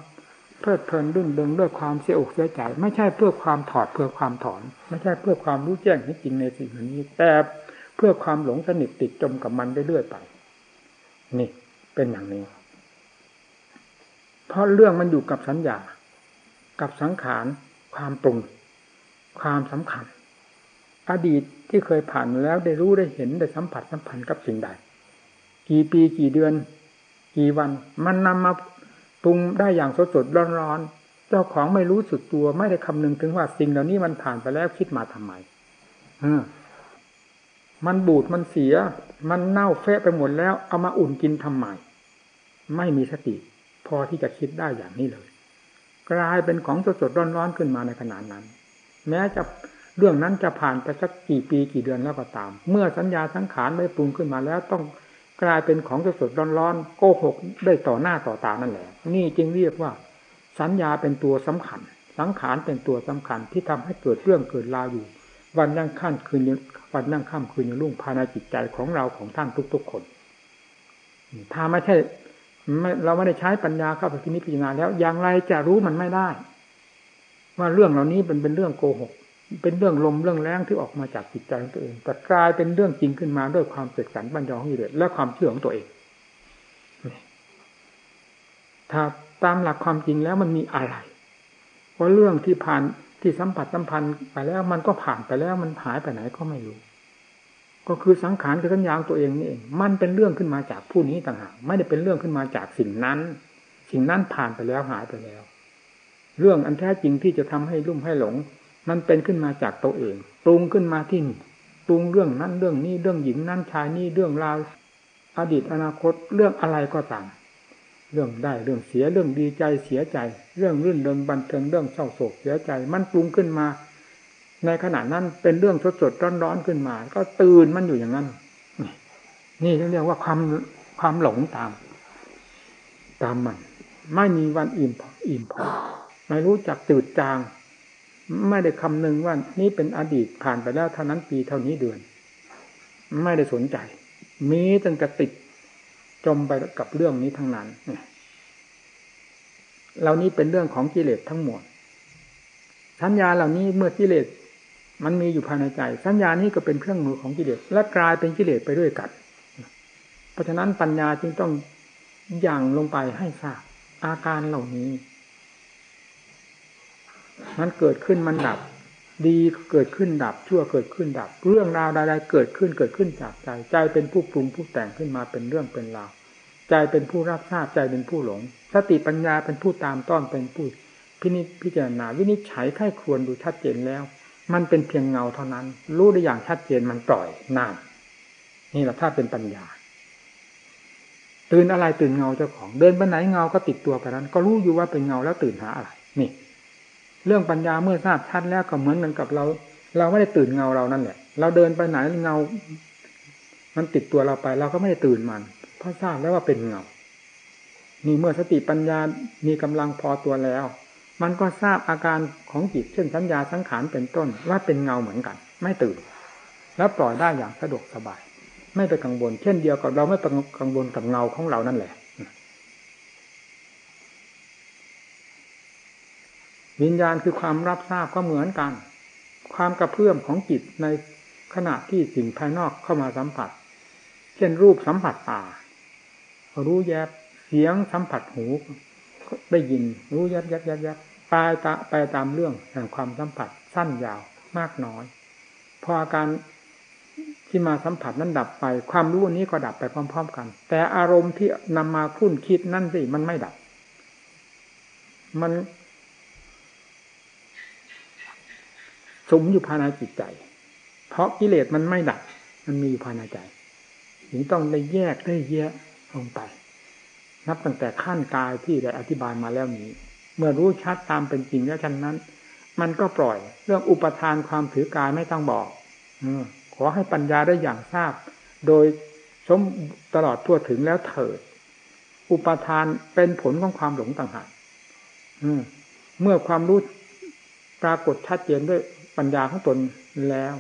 เพลิดเพลินดึงดึงด้วยความเสียอกเสียใจ ไม่ใช่เพื่อความถอดเพื่อความถอน ไม่ใช่เพื่อความรู้แจ้งให้จริงในสิ่งนี้ แต่เพื่อความหลงสนิทติดจมกับมันเรื่อยๆไป นี่เป็นอย่างนี้ เพราะเรื่องมันอยู่กับสัญญา กับสังขาร ความปรุง ความสำคัญ อดีตที่เคยผ่านมาแล้วได้รู้ได้เห็นได้สัมผัสสัมพันธ์กับสิ่งใด กี่ปีกี่เดือน กี่วัน มันนำมา ปรุงได้อย่างสดสดร้อนร้อนเจ้าของไม่รู้สึกตัวไม่ได้คำนึงถึงว่าสิ่งเหล่านี้มันผ่านไปแล้วคิดมาทำไมเออมันบูดมันเสีย มันเน่าเฟะไปหมดแล้ว เอามาอุ่นกินทำไมไม่มีสติ พอที่จะคิดได้อย่างนี้เลย กลายเป็นของสดสดร้อนร้อนขึ้นมาในขณะนั้น แม้จะเรื่องนั้นจะผ่านไปสักกี่ปีกี่เดือนแล้วก็ตาม เมื่อสัญญาสังขารไม่ปรุงขึ้นมาแล้วต้อง กลายเป็นของสดๆร้อนๆโกหกได้ต่อหน้าต่อตานั่นแหละ นี่จึงเรียกว่า สัญญาเป็นตัวสำคัญ สังขารเป็นตัวสำคัญที่ทำให้เกิดเรื่องเกิดราวอยู่ วันนั่งขั้นคืนวันนั่งค่ำคืนยังรุ่งภายในจิตใจของเราของท่านทุก ๆ คน ถ้าไม่ใช่เราไม่ได้ใช้ปัญญาเข้าไปพิจารณาแล้ว อย่างไรจะรู้มันไม่ได้ ว่าเรื่องเหล่านี้เป็นเป็นเรื่องโกหก เป็นเรื่องลมเรื่องแรงที่ออกมาจากจิตใจของตัวเองแต่กลายเป็นเรื่องจริงขึ้นมาด้วยความเสกสรรปัญญาของกิเลสและความเชื่อของตัวเองถ้าตามหลักความจริงแล้วมันมีอะไร เพราะเรื่องที่ผ่านที่สัมผัสสัมพันธ์ไปแล้วมันก็ผ่านไปแล้วมันหายไปไหนก็ไม่รู้ ก็คือสังขารคือสัญญาตัวเองนี่เอง มันเป็นเรื่องขึ้นมาจากผู้นี้ต่างหากไม่ได้เป็นเรื่องขึ้นมาจากสิ่งนั้น สิ่งนั้นผ่านไปแล้วหายไปแล้ว เรื่องอันแท้จริงที่จะทำให้รุ่มให้หลง มันเป็นขึ้นมาจากตัวเองปรุงขึ้นมาที่นี่ปรุงเรื่องนั้นเรื่องนี้เรื่องหญิงนั้นชายนี่เรื่องราวอดีตอนาคตเรื่องอะไรก็ตามเรื่องได้เรื่องเสียเรื่องดีใจเสียใจ เรื่องรื่นเริงบันเทิงเรื่องเศร้าโศกเสียใจ มันปรุงขึ้นมา ในขณะนั้นเป็นเรื่องสดสดร้อนร้อนขึ้นมา ก็ตื่นมันอยู่อย่างนั้น นี่เรียกว่าความความหลงตาม ตามมัน ไม่มีวันอิ่มอิ่มพอไม่รู้จักจืดจาง ไม่ได้คำนึงว่านี่เป็นอดีตผ่านไปแล้วเท่านั้นปีเท่านี้เดือน ไม่ได้สนใจ มีตั้งแต่ติดจมไปกับเรื่องนี้ทั้งนั้นเหล่านี้เป็นเรื่องของกิเลสทั้งหมด สัญญาเหล่านี้เมื่อกิเลสมันมีอยู่ภายในใจ สัญญานี้ก็เป็นเครื่องมือของกิเลสและกลายเป็นกิเลสไปด้วยกัน เพราะฉะนั้นปัญญาจึงต้องย่างลงไปให้ทราบอาการเหล่านี้ มันเกิดขึ้นมันดับ ดีเกิดขึ้นดับ ชั่วเกิดขึ้นดับ เรื่องราวใดๆเกิดขึ้นเกิดขึ้นจากใจ ใจเป็นผู้ปรุงผู้แต่งขึ้นมาเป็นเรื่องเป็นราวใจเป็นผู้รับทราบใจเป็นผู้หลง สติปัญญาเป็นผู้ตามต้อนเป็นผู้พินิจพิจารณาวินิจฉัยไข้ควรดูชัดเจนแล้ว มันเป็นเพียงเงาเท่านั้น รู้ได้อย่างชัดเจนมันปล่อยนานนี่แหละถ้าเป็นปัญญาตื่นอะไรตื่นเงาเจ้าของ เดินไปไหนเงาก็ติดตัวไปนั้น ก็รู้อยู่ว่าเป็นเงาแล้วตื่นหาอะไร นี่ เรื่องปัญญาเมื่อทราบชัดแล้วก็เหมือนกันกับเรา เราไม่ได้ตื่นเงาเรานั่นแหละ เราเดินไปไหนเงา มันติดตัวเราไป เราก็ไม่ได้ตื่นมัน เพราะทราบแล้วว่าเป็นเงานี่เมื่อสติปัญญามีกำลังพอตัวแล้ว มันก็ทราบอาการของจิตเช่นสัญญาสังขารเป็นต้นว่าเป็นเงาเหมือนกัน ไม่ตื่น แล้วปล่อยได้อย่างสะดวกสบาย ไม่ไปกังวลเช่นเดียวกับเราไม่ไปกังวลกับเงาของเรานั่นแหละ วิญญาณคือความรับทราบก็เหมือนกัน ความกระเพื่อมของจิตในขณะที่สิ่งภายนอกเข้ามาสัมผัส เช่นรูปสัมผัสตา รู้แยบเสียงสัมผัสหู ได้ยินรู้ยับยับยับยับไปตาไปตามเรื่องแห่งความสัมผัสสั้นยาวมากน้อย พออาการที่มาสัมผัสนั้นดับไป ความรู้นี้ก็ดับไปพร้อม ๆ กัน แต่อารมณ์ที่นำมาคุ้นคิดนั่นสิมันไม่ดับ มัน สมอยู่ภายในจิตใจ เพราะกิเลสมันไม่ดับ มันมีอยู่ภายในใจถึงต้องได้แยกได้แยกลงไป นับตั้งแต่ขั้นกายที่ได้อธิบายมาแล้วนี้ เมื่อรู้ชัดตามเป็นจริงแล้วชันนั้น มันก็ปล่อยเรื่องอุปทานความถือกายไม่ต้องบอกอขอให้ปัญญาได้อย่างทราบ โดยสมตลอดทั่วถึงแล้วเถิด อุปทานเป็นผลของความหลงต่างหากเมื่อความรู้ปรากฏชัดเจนด้วย ปัญญาของตนแล้ว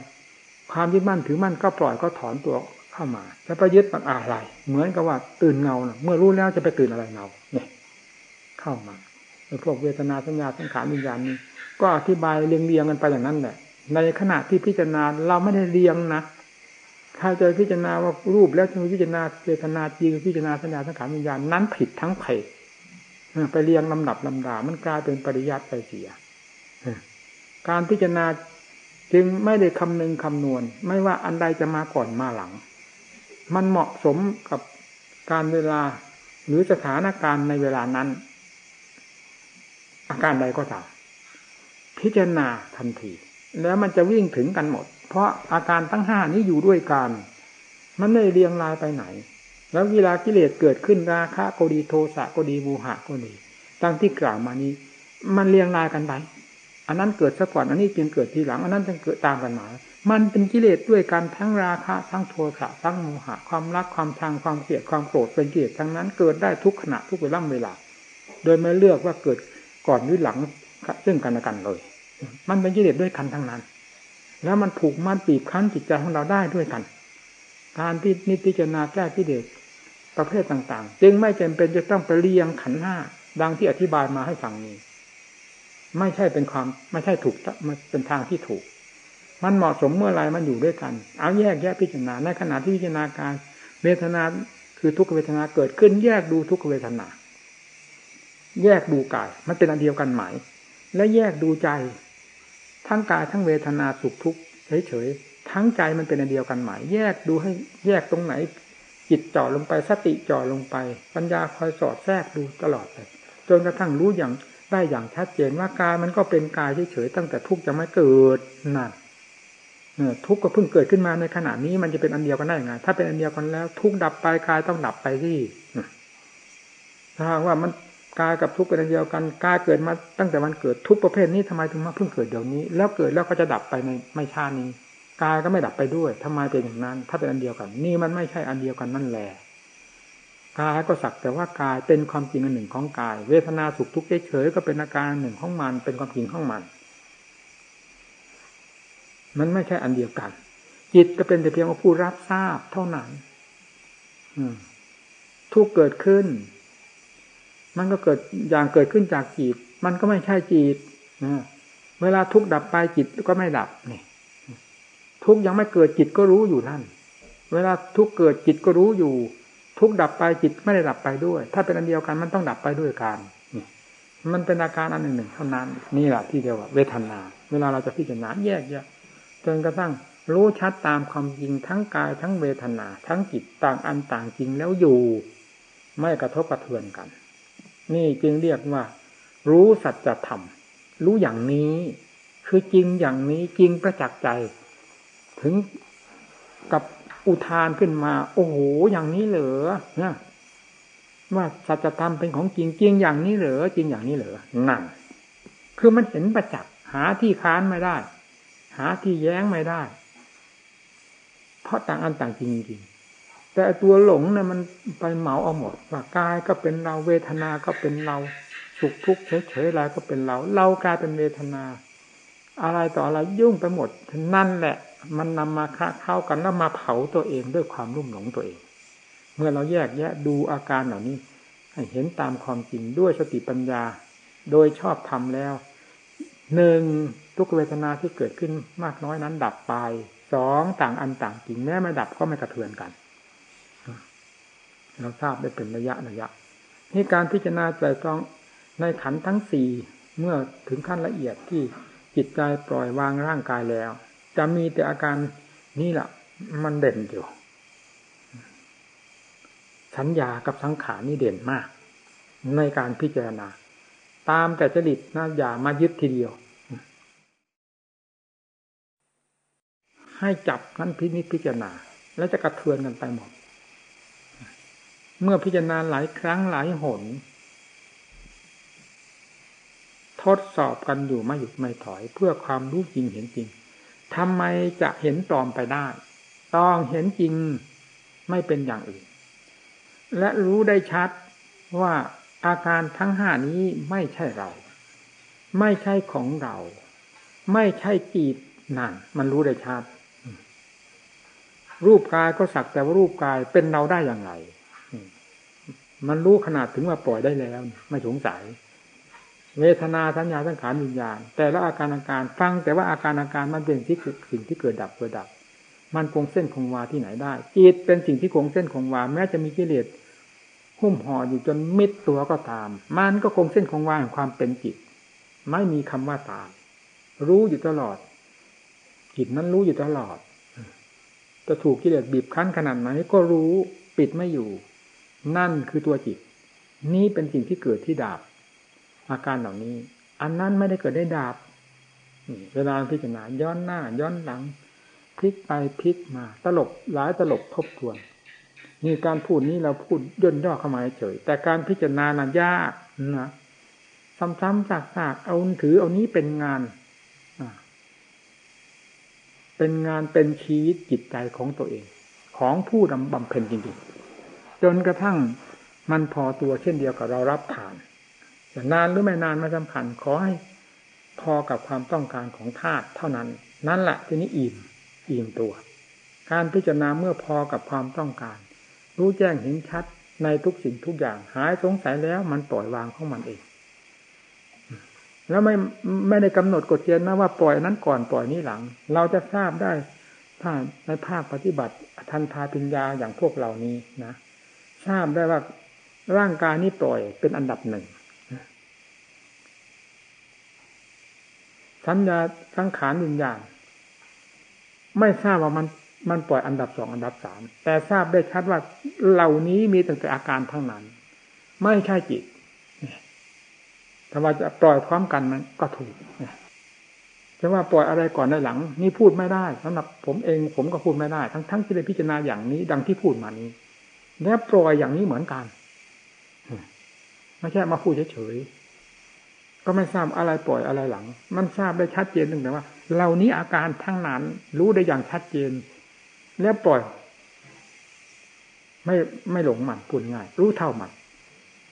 ความยึดมั่นถือมั่นก็ปล่อยก็ถอนตัวเข้ามาจะไปยึดมันอะไร เหมือนกับว่าตื่นเงานะเมื่อรู้แล้วจะไปตื่นอะไรเงาเนี่ย เข้ามาพวกเวทนาสัญญาสังขารวิญญาณนี้ก็อธิบายเรียงเรียงกันไปอย่างนั้นแหละในขณะที่พิจารณาเราไม่ได้เรียงนะถ้าจะพิจารณาว่ารูปแล้วจะพิจารณาเวทนาจริงพิจารณาสัญญาสังขารวิญญาณนั้นผิดทั้งเพจไปเรียงลำดับลำดา มันกลายเป็นปริยัติไปเสีย การพิจารณาจึงไม่ได้คำนึงคำนวณ ไม่ว่าอันใดจะมาก่อนมาหลัง มันเหมาะสมกับการเวลาหรือสถานการณ์ในเวลานั้น อาการใดก็ตามพิจารณาทันที แล้วมันจะวิ่งถึงกันหมด เพราะอาการทั้งห้านี้อยู่ด้วยกัน มันไม่เรียงรายไปไหน แล้วเวลากิเลสเกิดขึ้นราคะก็ดีโทสะก็ดีบูหะก็ดีตั้งที่กล่าวมานี้ มันเรียงรายกันไป อันนั้นเกิดซะก่อนอันนี้จึงเกิดทีหลัง อันนั้นจึงเกิดตามกันมามันเป็นกิเลสด้วยกันทั้งราคะทั้งโทสะทั้งโมหะความรักความชังความเกลียดความโกรธเป็นกิเลสทั้งนั้นเกิดได้ทุกขณะทุกเวลาเวลา โดยไม่เลือกว่าเกิดก่อนหรือหลังซึ่งกันและกันเลย มันเป็นกิเลสด้วยกันทั้งนั้น แล้วมันผูกมัดปีบคั้นจิตใจของเราได้ด้วยกัน การที่นิพจารณาแก้กิเลสประเภทต่าง ๆ จึงไม่จำเป็นจะต้องไปเรียงขันห้าดังที่อธิบายมาให้ฟังนี้ ไม่ใช่เป็นความไม่ใช่ถูกมันเป็นทางที่ถูก มันเหมาะสมเมื่อไรมันอยู่ด้วยกัน เอาแยกแยกพิจารณาในขณะที่พิจารณาการเวทนาคือทุกขเวทนาเกิดขึ้น แยกดูทุกขเวทนา แยกดูกาย มันเป็นอันเดียวกันไหม และแยกดูใจ ทั้งกายทั้งเวทนาสุขทุกข์เฉยๆทั้งใจมันเป็นอันเดียวกันไหม แยกดูให้แยกตรงไหนจิตจ่อลงไปสติจ่อลงไป ปัญญาคอยสอดแทรกดูตลอดเลยจนกระทั่งรู้อย่าง ได้อย่างชัดเจนว่ากายมันก็เป็นกายเฉยๆตั้งแต่ทุกข์จะไม่เกิดนั่นทุกข์ก็เพิ่งเกิดขึ้นมาในขณะนี้มันจะเป็นอันเดียวกันได้ยังไง ถ้าเป็นอันเดียวกันแล้ว ทุกข์ดับไปกายต้องดับไปที่ถ้าว่ามันกายกับทุกข์เป็นอันเดียวกันกายเกิดมาตั้งแต่วันเกิดทุกประเภทนี้ทำไมถึงมาเพิ่งเกิดเดี๋ยวนี้ แล้วเกิดแล้วก็จะดับไปในไม่ช้านี้กายก็ไม่ดับไปด้วยทำไมเป็นอย่างนั้น ถ้าเป็นอันเดียวกัน นี่มันไม่ใช่อันเดียวกันนั่นแหละ กายก็สักแต่ว่ากายเป็นความจริงอันหนึ่งของกาย เวทนาสุขทุกข์เฉยๆก็เป็นอาการหนึ่งของมัน เป็นความจริงของมัน มันไม่ใช่อันเดียวกัน จิตก็เป็นแต่เพียงว่าผู้รับทราบเท่านั้นทุกเกิดขึ้น มันก็เกิดอย่างเกิดขึ้นจากจิต มันก็ไม่ใช่จิตเวลาทุกดับไปจิตก็ไม่ดับนี่ทุกยังไม่เกิดจิตก็รู้อยู่นั่น เวลาทุกเกิดจิตก็รู้อยู่ ทุกดับไปจิตไม่ได้ดับไปด้วย ถ้าเป็นอันเดียวกันมันต้องดับไปด้วยกันมันเป็นอาการอันหนึ่งหนึ่งเท่านั้นนี่แหละที่เดียวว่าเวทนา เวลาเราจะพิจารณาแยกแยะจนกระทั่งรู้ชัดตามความจริงทั้งกายทั้งเวทนา ทั้งจิตต่างอันต่างจริงแล้วอยู่ ไม่กระทบกระเทือนกัน นี่จึงเรียกว่า รู้สัจธรรมรู้อย่างนี้ คือจริงอย่างนี้จริงประจักษ์ใจ ถึงกับ อุทานขึ้นมา โอ้โหอย่างนี้เหรอนะว่าสัจธรรมเป็นของจริงจริงอย่างนี้เหรอจริงอย่างนี้เหรอนั่นคือมันเห็นประจักษ์หาที่ค้านไม่ได้ หาที่แย้งไม่ได้ เพราะต่างอันต่างจริงจริงแต่ตัวหลงเนี่ยมันไปเหมาเอาหมดว่ากายก็เป็นเราเวทนาก็เป็นเราสุขทุกข์เฉยๆอะไรก็เป็นเรา เรากลายเป็นเวทนา อะไรต่ออะไรยุ่งไปหมดนั่นแหละ มันนำมาคะเข้ากันแล้วมาเผาตัวเองด้วยความรุ่มหลงตัวเอง เมื่อเราแยกแยะดูอาการเหล่านี้ ให้เห็นตามความจริงด้วยสติปัญญา โดยชอบทำแล้วหนึ่งทุกเวทนาที่เกิดขึ้นมากน้อยนั้นดับไปสองต่างอันต่างจริงแม้ไม่ดับก็ไม่กระเทือนกันเราทราบได้เป็นระยะระยะนี่การพิจารณาใจตรองในขันทั้งสี่เมื่อถึงขั้นละเอียดที่จิตใจปล่อยวางร่างกายแล้ว จะมีแต่อาการนี่แหละมันเด่นอยู่สัญญากับสังขารนี่เด่นมาก ในการพิจารณา ตามแต่จริตนะอย่ามายึดทีเดียว ให้จับนั้นพินิจพิจารณา แล้วจะกระเทือนกันไปหมด เมื่อพิจารณาหลายครั้งหลายหน ทดสอบกันอยู่ไม่หยุดไม่ถอยเพื่อความรู้จริงเห็นจริง ทำไมจะเห็นปลอมไปได้ ต้องเห็นจริงไม่เป็นอย่างอื่น และรู้ได้ชัดว่าอาการทั้งห้านี้ไม่ใช่เรา ไม่ใช่ของเรา ไม่ใช่จิตนั่นมันรู้ได้ชัด รูปกายก็สักแต่ว่ารูปกายเป็นเราได้อย่างไร มันรู้ขนาดถึงว่าปล่อยได้แล้ว ไม่สงสัย เวทนาสัญญาสังขารวิญญาณ แต่ละอาการอาการฟัง แต่ว่าอาการอาการมันเป็นที่สิ่งที่เกิดดับเกิดดับ มันคงเส้นคงวาที่ไหนได้จิตเป็นสิ่งที่คงเส้นคงวาแม้จะมีกิเลสหุ้มห่ออยู่จนมิดตัวก็ตาม มันก็คงเส้นคงวาแห่งความเป็นจิต ไม่มีคำว่าตาม รู้อยู่ตลอด จิตนั้นรู้อยู่ตลอดจะถูกกิเลสบีบคั้นขนาดไหนก็รู้ปิดไม่อยู่ นั่นคือตัวจิต นี้เป็นสิ่งที่เกิดที่ดับ อาการเหล่านี้ อันนั้นไม่ได้เกิดได้ดาบเวลาพิจารณาย้อนหน้า ย้อนหลังพลิกไปพลิกมา ตลบหลายตลบทบทวนนี่การพูดนี้เราพูดย่นย่อเข้ามาเฉยแต่การพิจารณานั้นยากนะซ้ำๆซากๆเอาถือเอานี้เป็นงานเป็นงานเป็นชีวิตจิตใจของตัวเอง ของผู้ดำบำเพ็ญจริงๆจนกระทั่งมันพอตัวเช่นเดียวกับเรารับผ่าน นานหรือไม่นานไม่สำคัญขอให้พอกับความต้องการของธาตุเท่านั้น นั่นแหละที่นี้อิ่มอิ่มตัว การพิจารณาเมื่อพอกับความต้องการ รู้แจ้งเห็นชัดในทุกสิ่งทุกอย่าง หายสงสัยแล้วมันปล่อยวางของมันเอง แล้วไม่ไม่ได้กำหนดกฎเกณฑ์นะว่าปล่อยนั้นก่อนปล่อยนี้หลัง เราจะทราบได้ถ้าในภาคปฏิบัติทันทาปัญญาอย่างพวกเหล่านี้นะทราบได้ว่าร่างกายนี้ปล่อยเป็นอันดับหนึ่ง สัญญาสังขารวิญญาณ ไม่ทราบว่ามันมันปล่อยอันดับสองอันดับสามแต่ทราบได้ชัดว่าเหล่านี้มีตั้งแต่อาการทั้งนั้น ไม่ใช่จิตถ้าว่าจะปล่อยพร้อมกันมันก็ถูกจะว่าปล่อยอะไรก่อนในหลัง นี่พูดไม่ได้สำหรับผมเองผมก็พูดไม่ได้ ทั้งทั้งที่ได้พิจารณาอย่างนี้ ดังที่พูดมานี้ และปล่อยอย่างนี้เหมือนกันไม่ใช่มาพูดเฉยๆ ก็ไม่ทราบอะไรปล่อยอะไรหลัง มันทราบได้ชัดเจนตั้งแต่ว่าเหล่านี้อาการทั้งนั้นรู้ได้อย่างชัดเจน แล้วปล่อย ไม่ไม่หลงมันพูดง่าย รู้เท่ามัน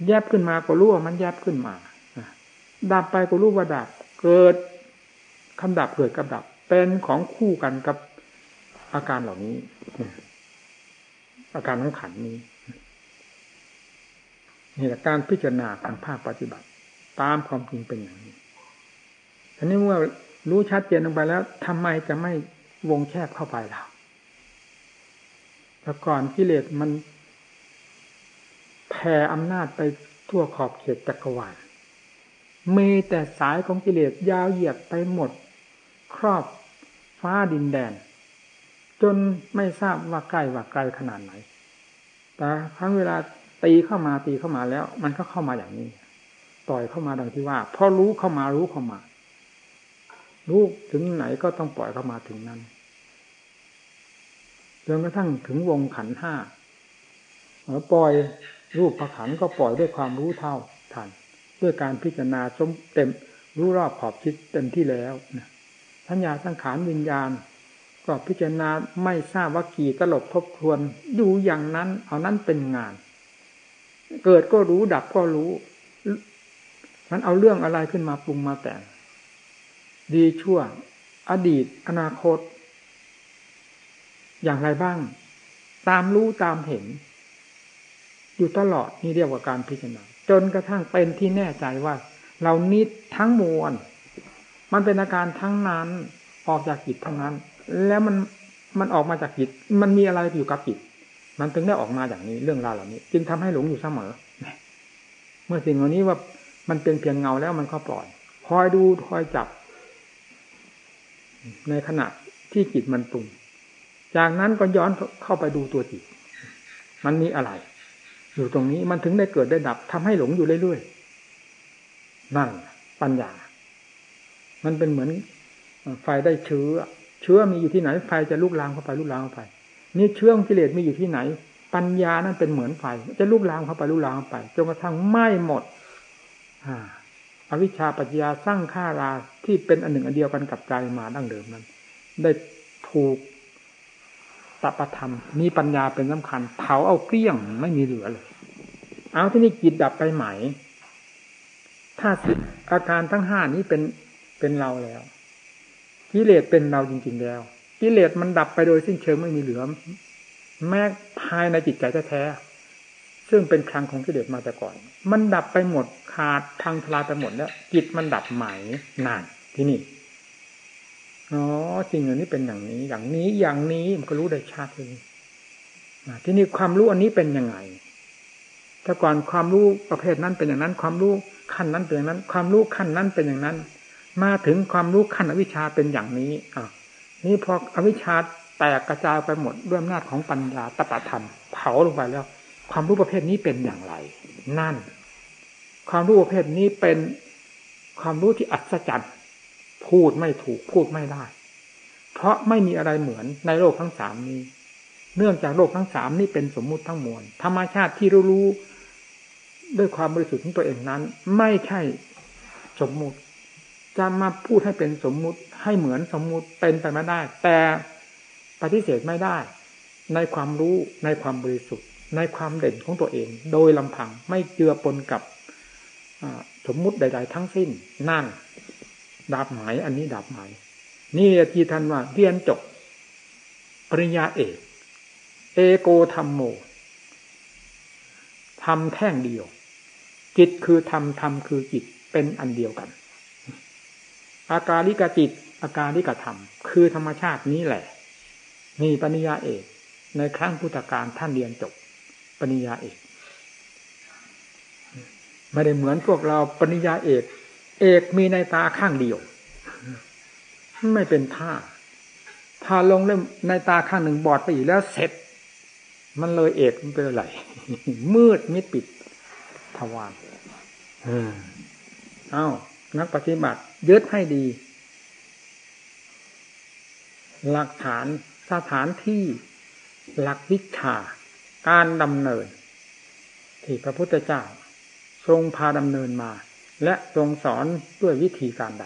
แยบขึ้นมาก็รู้ว่ามันแยบขึ้นมาดับไปก็รู้ว่าดับ เกิดคำดับเกิดกับดับ เป็นของคู่กันกับอาการเหล่านี้ อาการของขันนี้นี่แหละการพิจารณาทางภาคปฏิบัติ ตามความจริงเป็นอย่างนี้ทีนี้เมื่อรู้ชัดเจนลงไปแล้วทำไมจะไม่วงแคบเข้าไปล่ะแต่ก่อนกิเลสมันแผ่อำนาจไปทั่วขอบเขตจักรวาลมีแต่สายของกิเลสยาวเหยียดไปหมด ครอบฟ้าดินแดน จนไม่ทราบว่าใกล้ว่าไกลขนาดไหน แต่ครั้งเวลาตีเข้ามาตีเข้ามาแล้ว มันก็เข้ามาอย่างนี้ ต่อยเข้ามาดังที่ว่าพอรู้เข้ามารู้เข้ามา รู้ถึงไหนก็ต้องปล่อยเข้ามาถึงนั้นจนกระทั่งถึงวงขันห้าปล่อยรูปประขันก็ปล่อยด้วยความรู้เท่าทันด้วยการพิจารณาสมเต็มรู้รอบขอบคิดเต็มที่แล้วนะทัญญาสังขารวิญญาณ ก็พิจารณาไม่ทราบว่ากี่ตลบทบทวนอยู่อย่างนั้น เอานั้นเป็นงาน เกิดก็รู้ดับก็รู้ มันเอาเรื่องอะไรขึ้นมาปรุงมาแต่ง ดีชั่ว อดีต อนาคต อย่างไรบ้าง ตามรู้ตามเห็น อยู่ตลอดนี่เรียกว่าการพิจารณาจนกระทั่งเป็นที่แน่ใจว่า เรานิดทั้งมวลมันเป็นอาการทั้งนั้นออกจากจิตทั้งนั้น แล้วมันมันออกมาจากจิต มันมีอะไรอยู่กับจิต มันถึงได้ออกมาอย่างนี้เรื่องราวเหล่านี้ จึงทำให้หลงอยู่เสมอ เมื่อสิ่งเหล่านี้ว่า มันเป็นเพียงเงาแล้วมันก็ปล่อยคอยดูคอยจับ ในขณะที่จิตมันปรุง จากนั้นก็ย้อนเข้าไปดูตัวจิต มันมีอะไร อยู่ตรงนี้มันถึงได้เกิดได้ดับทำให้หลงอยู่เรื่อยๆนั่นปัญญา มันเป็นเหมือนไฟได้เชื้อ เชื้อมีอยู่ที่ไหน ไฟจะลุกลามเข้าไปลุกลามเข้าไป นี่เชื้อของกิเลสมีอยู่ที่ไหน ปัญญานั้นเป็นเหมือนไฟ จะลุกลามเข้าไปลุกลามเข้าไปจนกระทั่งไหม้หมด อวิชชาปัญญาสร้างข้าราที่เป็นอันหนึ่งอันเดียวกันกับใจมาดั้งเดิมนั้น ได้ถูกตปธรรมมีปัญญาเป็นสำคัญเผาเอาเกลี้ยงไม่มีเหลือเลย เอาที่นี่จิตดับไปไหม ถ้าสิอาการทั้งห้านี้เป็นเป็นเราแล้วกิเลสเป็นเราจริง ๆ แล้วกิเลสมันดับไปโดยสิ้นเชิงไม่มีเหลือ แม้ภายในจิตใจแท้ๆ ซึ่งเป็นครั้งของกิเลสมาแต่ก่อน มันดับไปหมดขาดทางทลายไปหมดแล้ว จิตมันดับไหมนานที่นี่อ๋อจริงอันนี้เป็นอย่างนี้ อย่างนี้อย่างนี้มันก็รู้ได้ชัดเลยที่นี่ความรู้อันนี้เป็นยังไงแต่ก่อนความรู้ประเภทนั้นเป็นอย่างนั้น ความรู้ขั้นนั้นเป็นอย่างนั้น ความรู้ขั้นนั้นเป็นอย่างนั้น มาถึงความรู้ขั้นอวิชชาเป็นอย่างนี้อะนี่พออวิชชาแตกกระจายไปหมดด้วยอำนาจของปัญญาตปะธรรม เผาลงไปแล้ว ความรู้ประเภทนี้เป็นอย่างไร นั่น ความรู้ประเภทนี้เป็นความรู้ที่อัศจรรย์พูดไม่ถูกพูดไม่ได้ เพราะไม่มีอะไรเหมือนในโลกทั้งสามนี้ เนื่องจากโลกทั้งสามนี้เป็นสมมุติทั้งมวลธรรมชาติที่รู้รู้ด้วยความบริสุทธิ์ของตัวเองนั้น ไม่ใช่สมมุติ จะมาพูดให้เป็นสมมุติให้เหมือนสมมุติเป็นไปไม่ได้ แต่ปฏิเสธไม่ได้ ในความรู้ในความบริสุทธิ์ ในความเด่นของตัวเอง โดยลำพังไม่เจือปนกับสมมุติใด ๆ ทั้งสิ้น นั่นดับหมายอันนี้ดับหมาย นี่ที่ท่านว่าเรียนจบ ปริญญาเอก เอโกธรรมโมทำแท่งเดียว จิตคือธรรมธรรมคือจิตเป็นอันเดียวกัน อาการลิกจิต อาการลิกธรรม คือธรรมชาตินี้แหละ นี่ปริญญาเอก ในครั้งพุทธการท่านเรียนจบ ปริญญาเอก ไม่ได้เหมือนพวกเราปริญญาเอก เอกมีในตาข้างเดียว ไม่เป็นท่าถ้าลงเล่มในตาข้างหนึ่งบอดไปอีกแล้วเสร็จ มันเลยเอกมันเป็นอะไรมืดมิดปิดทวารเออเอ้า นักปฏิบัติยึดให้ดี หลักฐานสถานที่หลักวิชา การดำเนิน ที่พระพุทธเจ้า ทรงพาดำเนินมา และทรงสอนด้วยวิธีการใด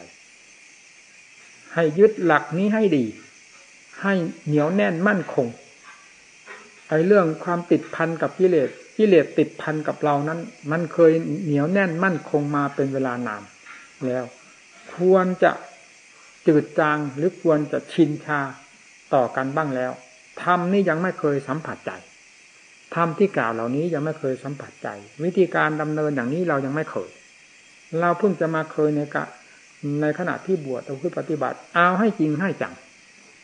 ให้ยึดหลักนี้ให้ดี ให้เหนียวแน่นมั่นคงไอ้เรื่องความติดพันกับกิเลสกิเลสติดพันกับเรานั้น มันเคยเหนียวแน่นมั่นคงมาเป็นเวลานานแล้ว ควรจะจืดจางหรือควรจะชินชาต่อกันบ้างแล้วธรรมนี่ยังไม่เคยสัมผัสใจ ธรรมที่กล่าวเหล่านี้ยังไม่เคยสัมผัสใจ วิธีการดำเนินอย่างนี้เรายังไม่เคย เราเพิ่งจะมาเคยในกะในขณะที่บวชเราคือปฏิบัติเอาให้จริงให้จัง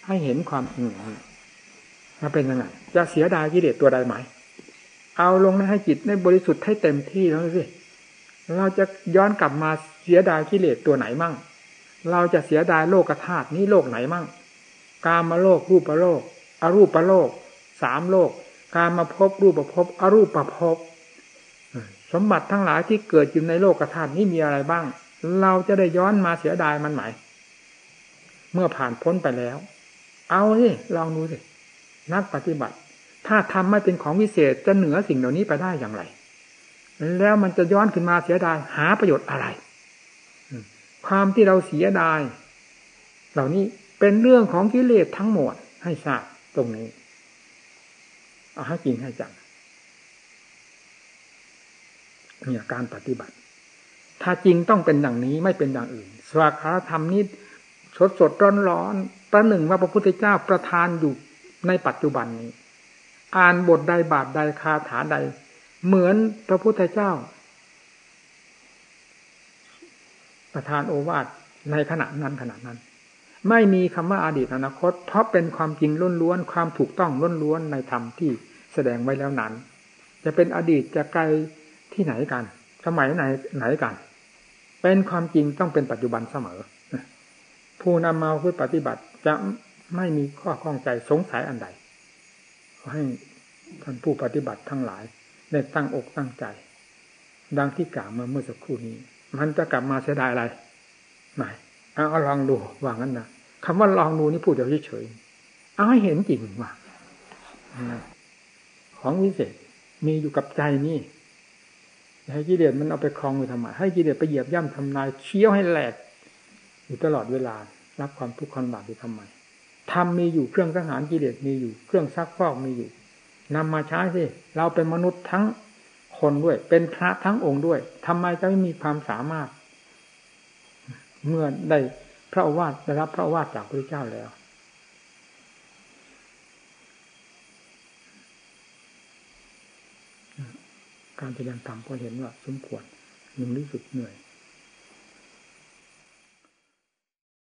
ให้เห็นความอืมมาเป็นยังไงจะเสียดายกิเลสตัวใดไหม เอาลงให้จิตในบริสุทธิ์ให้เต็มที่แล้วสิเราจะย้อนกลับมาเสียดายกิเลสตัวไหนมั่ง เราจะเสียดายโลกธาตุนี้โลกไหนมั่ง กามโลกรูปโลกอรูปโลกสามโลก การมาพบรูปภพบอรูปภพบสมบัติทั้งหลายที่เกิดอยู่ในโลกธาตุนี้มีอะไรบ้าง เราจะได้ย้อนมาเสียดายมันไหมเมื่อผ่านพ้นไปแล้ว เอาสิลองดูสินักปฏิบัติ ถ้าทำไม่เป็นของวิเศษจะเหนือสิ่งเหล่านี้ไปได้อย่างไร แล้วมันจะย้อนขึ้นมาเสียดายหาประโยชน์อะไร ความที่เราเสียดาย เหล่านี้เป็นเรื่องของกิเลสทั้งหมดให้ทราบตรงนี้ เอาให้จริงให้จังเนี่ยการปฏิบัติ ถ้าจริงต้องเป็นอย่างนี้ไม่เป็นอย่างอื่น สวากาธรรมนี้สดสดร้อนร้อนประหนึ่งว่าพระพุทธเจ้าประทานอยู่ในปัจจุบันนี้ อ่านบทใดบาทใดคาถาใด เหมือนพระพุทธเจ้า ประทานโอวาทในขณะนั้นขณะนั้น ไม่มีคำว่าอาดีตอนาคต เพราะเป็นความจริงล้วนๆความถูกต้องล้วนๆในธรรมที่ แสดงไว้แล้วนั้น จะเป็นอดีตจะไกลที่ไหนกัน สมัยไหนไหนกัน เป็นความจริงต้องเป็นปัจจุบันเสมอ ผู้นำมาเพื่อปฏิบัติจะไม่มีข้อข้องใจสงสัยอันใดขอให้ท่านผู้ปฏิบัติทั้งหลายได้ตั้งอกตั้งใจ ดังที่กล่าวมาเมื่อสักครู่นี้ มันจะกลับมาเสียดายอะไรไม่เอาลองดูว่างั้นนะคำว่าลองดูนี่พูดเฉยๆเอาให้เห็นจริงว่า ของวิเศษ มีอยู่กับใจนี่ให้กิเลสมันเอาไปคลองไปทำไมให้กิเลสไปเหยียบย่ำทำลายเคี้ยวให้แหลก อยู่ตลอดเวลา รับความทุกข์ความบาปไปทำไมทำมีอยู่เครื่องสังหารกิเลสมีอยู่เครื่องซักฟอกมีอยู่นำมาใช้สิเราเป็นมนุษย์ทั้งคนด้วย เป็นพระทั้งองค์ด้วยทำไมจะไม่มีความสามารถ เมื่อได้พระวาดได้รับพระวาดจากพระเจ้าแล้ว การแสดงธรรมก็เห็นว่าสมควรหนึ่งรู้สึกเหนื่อย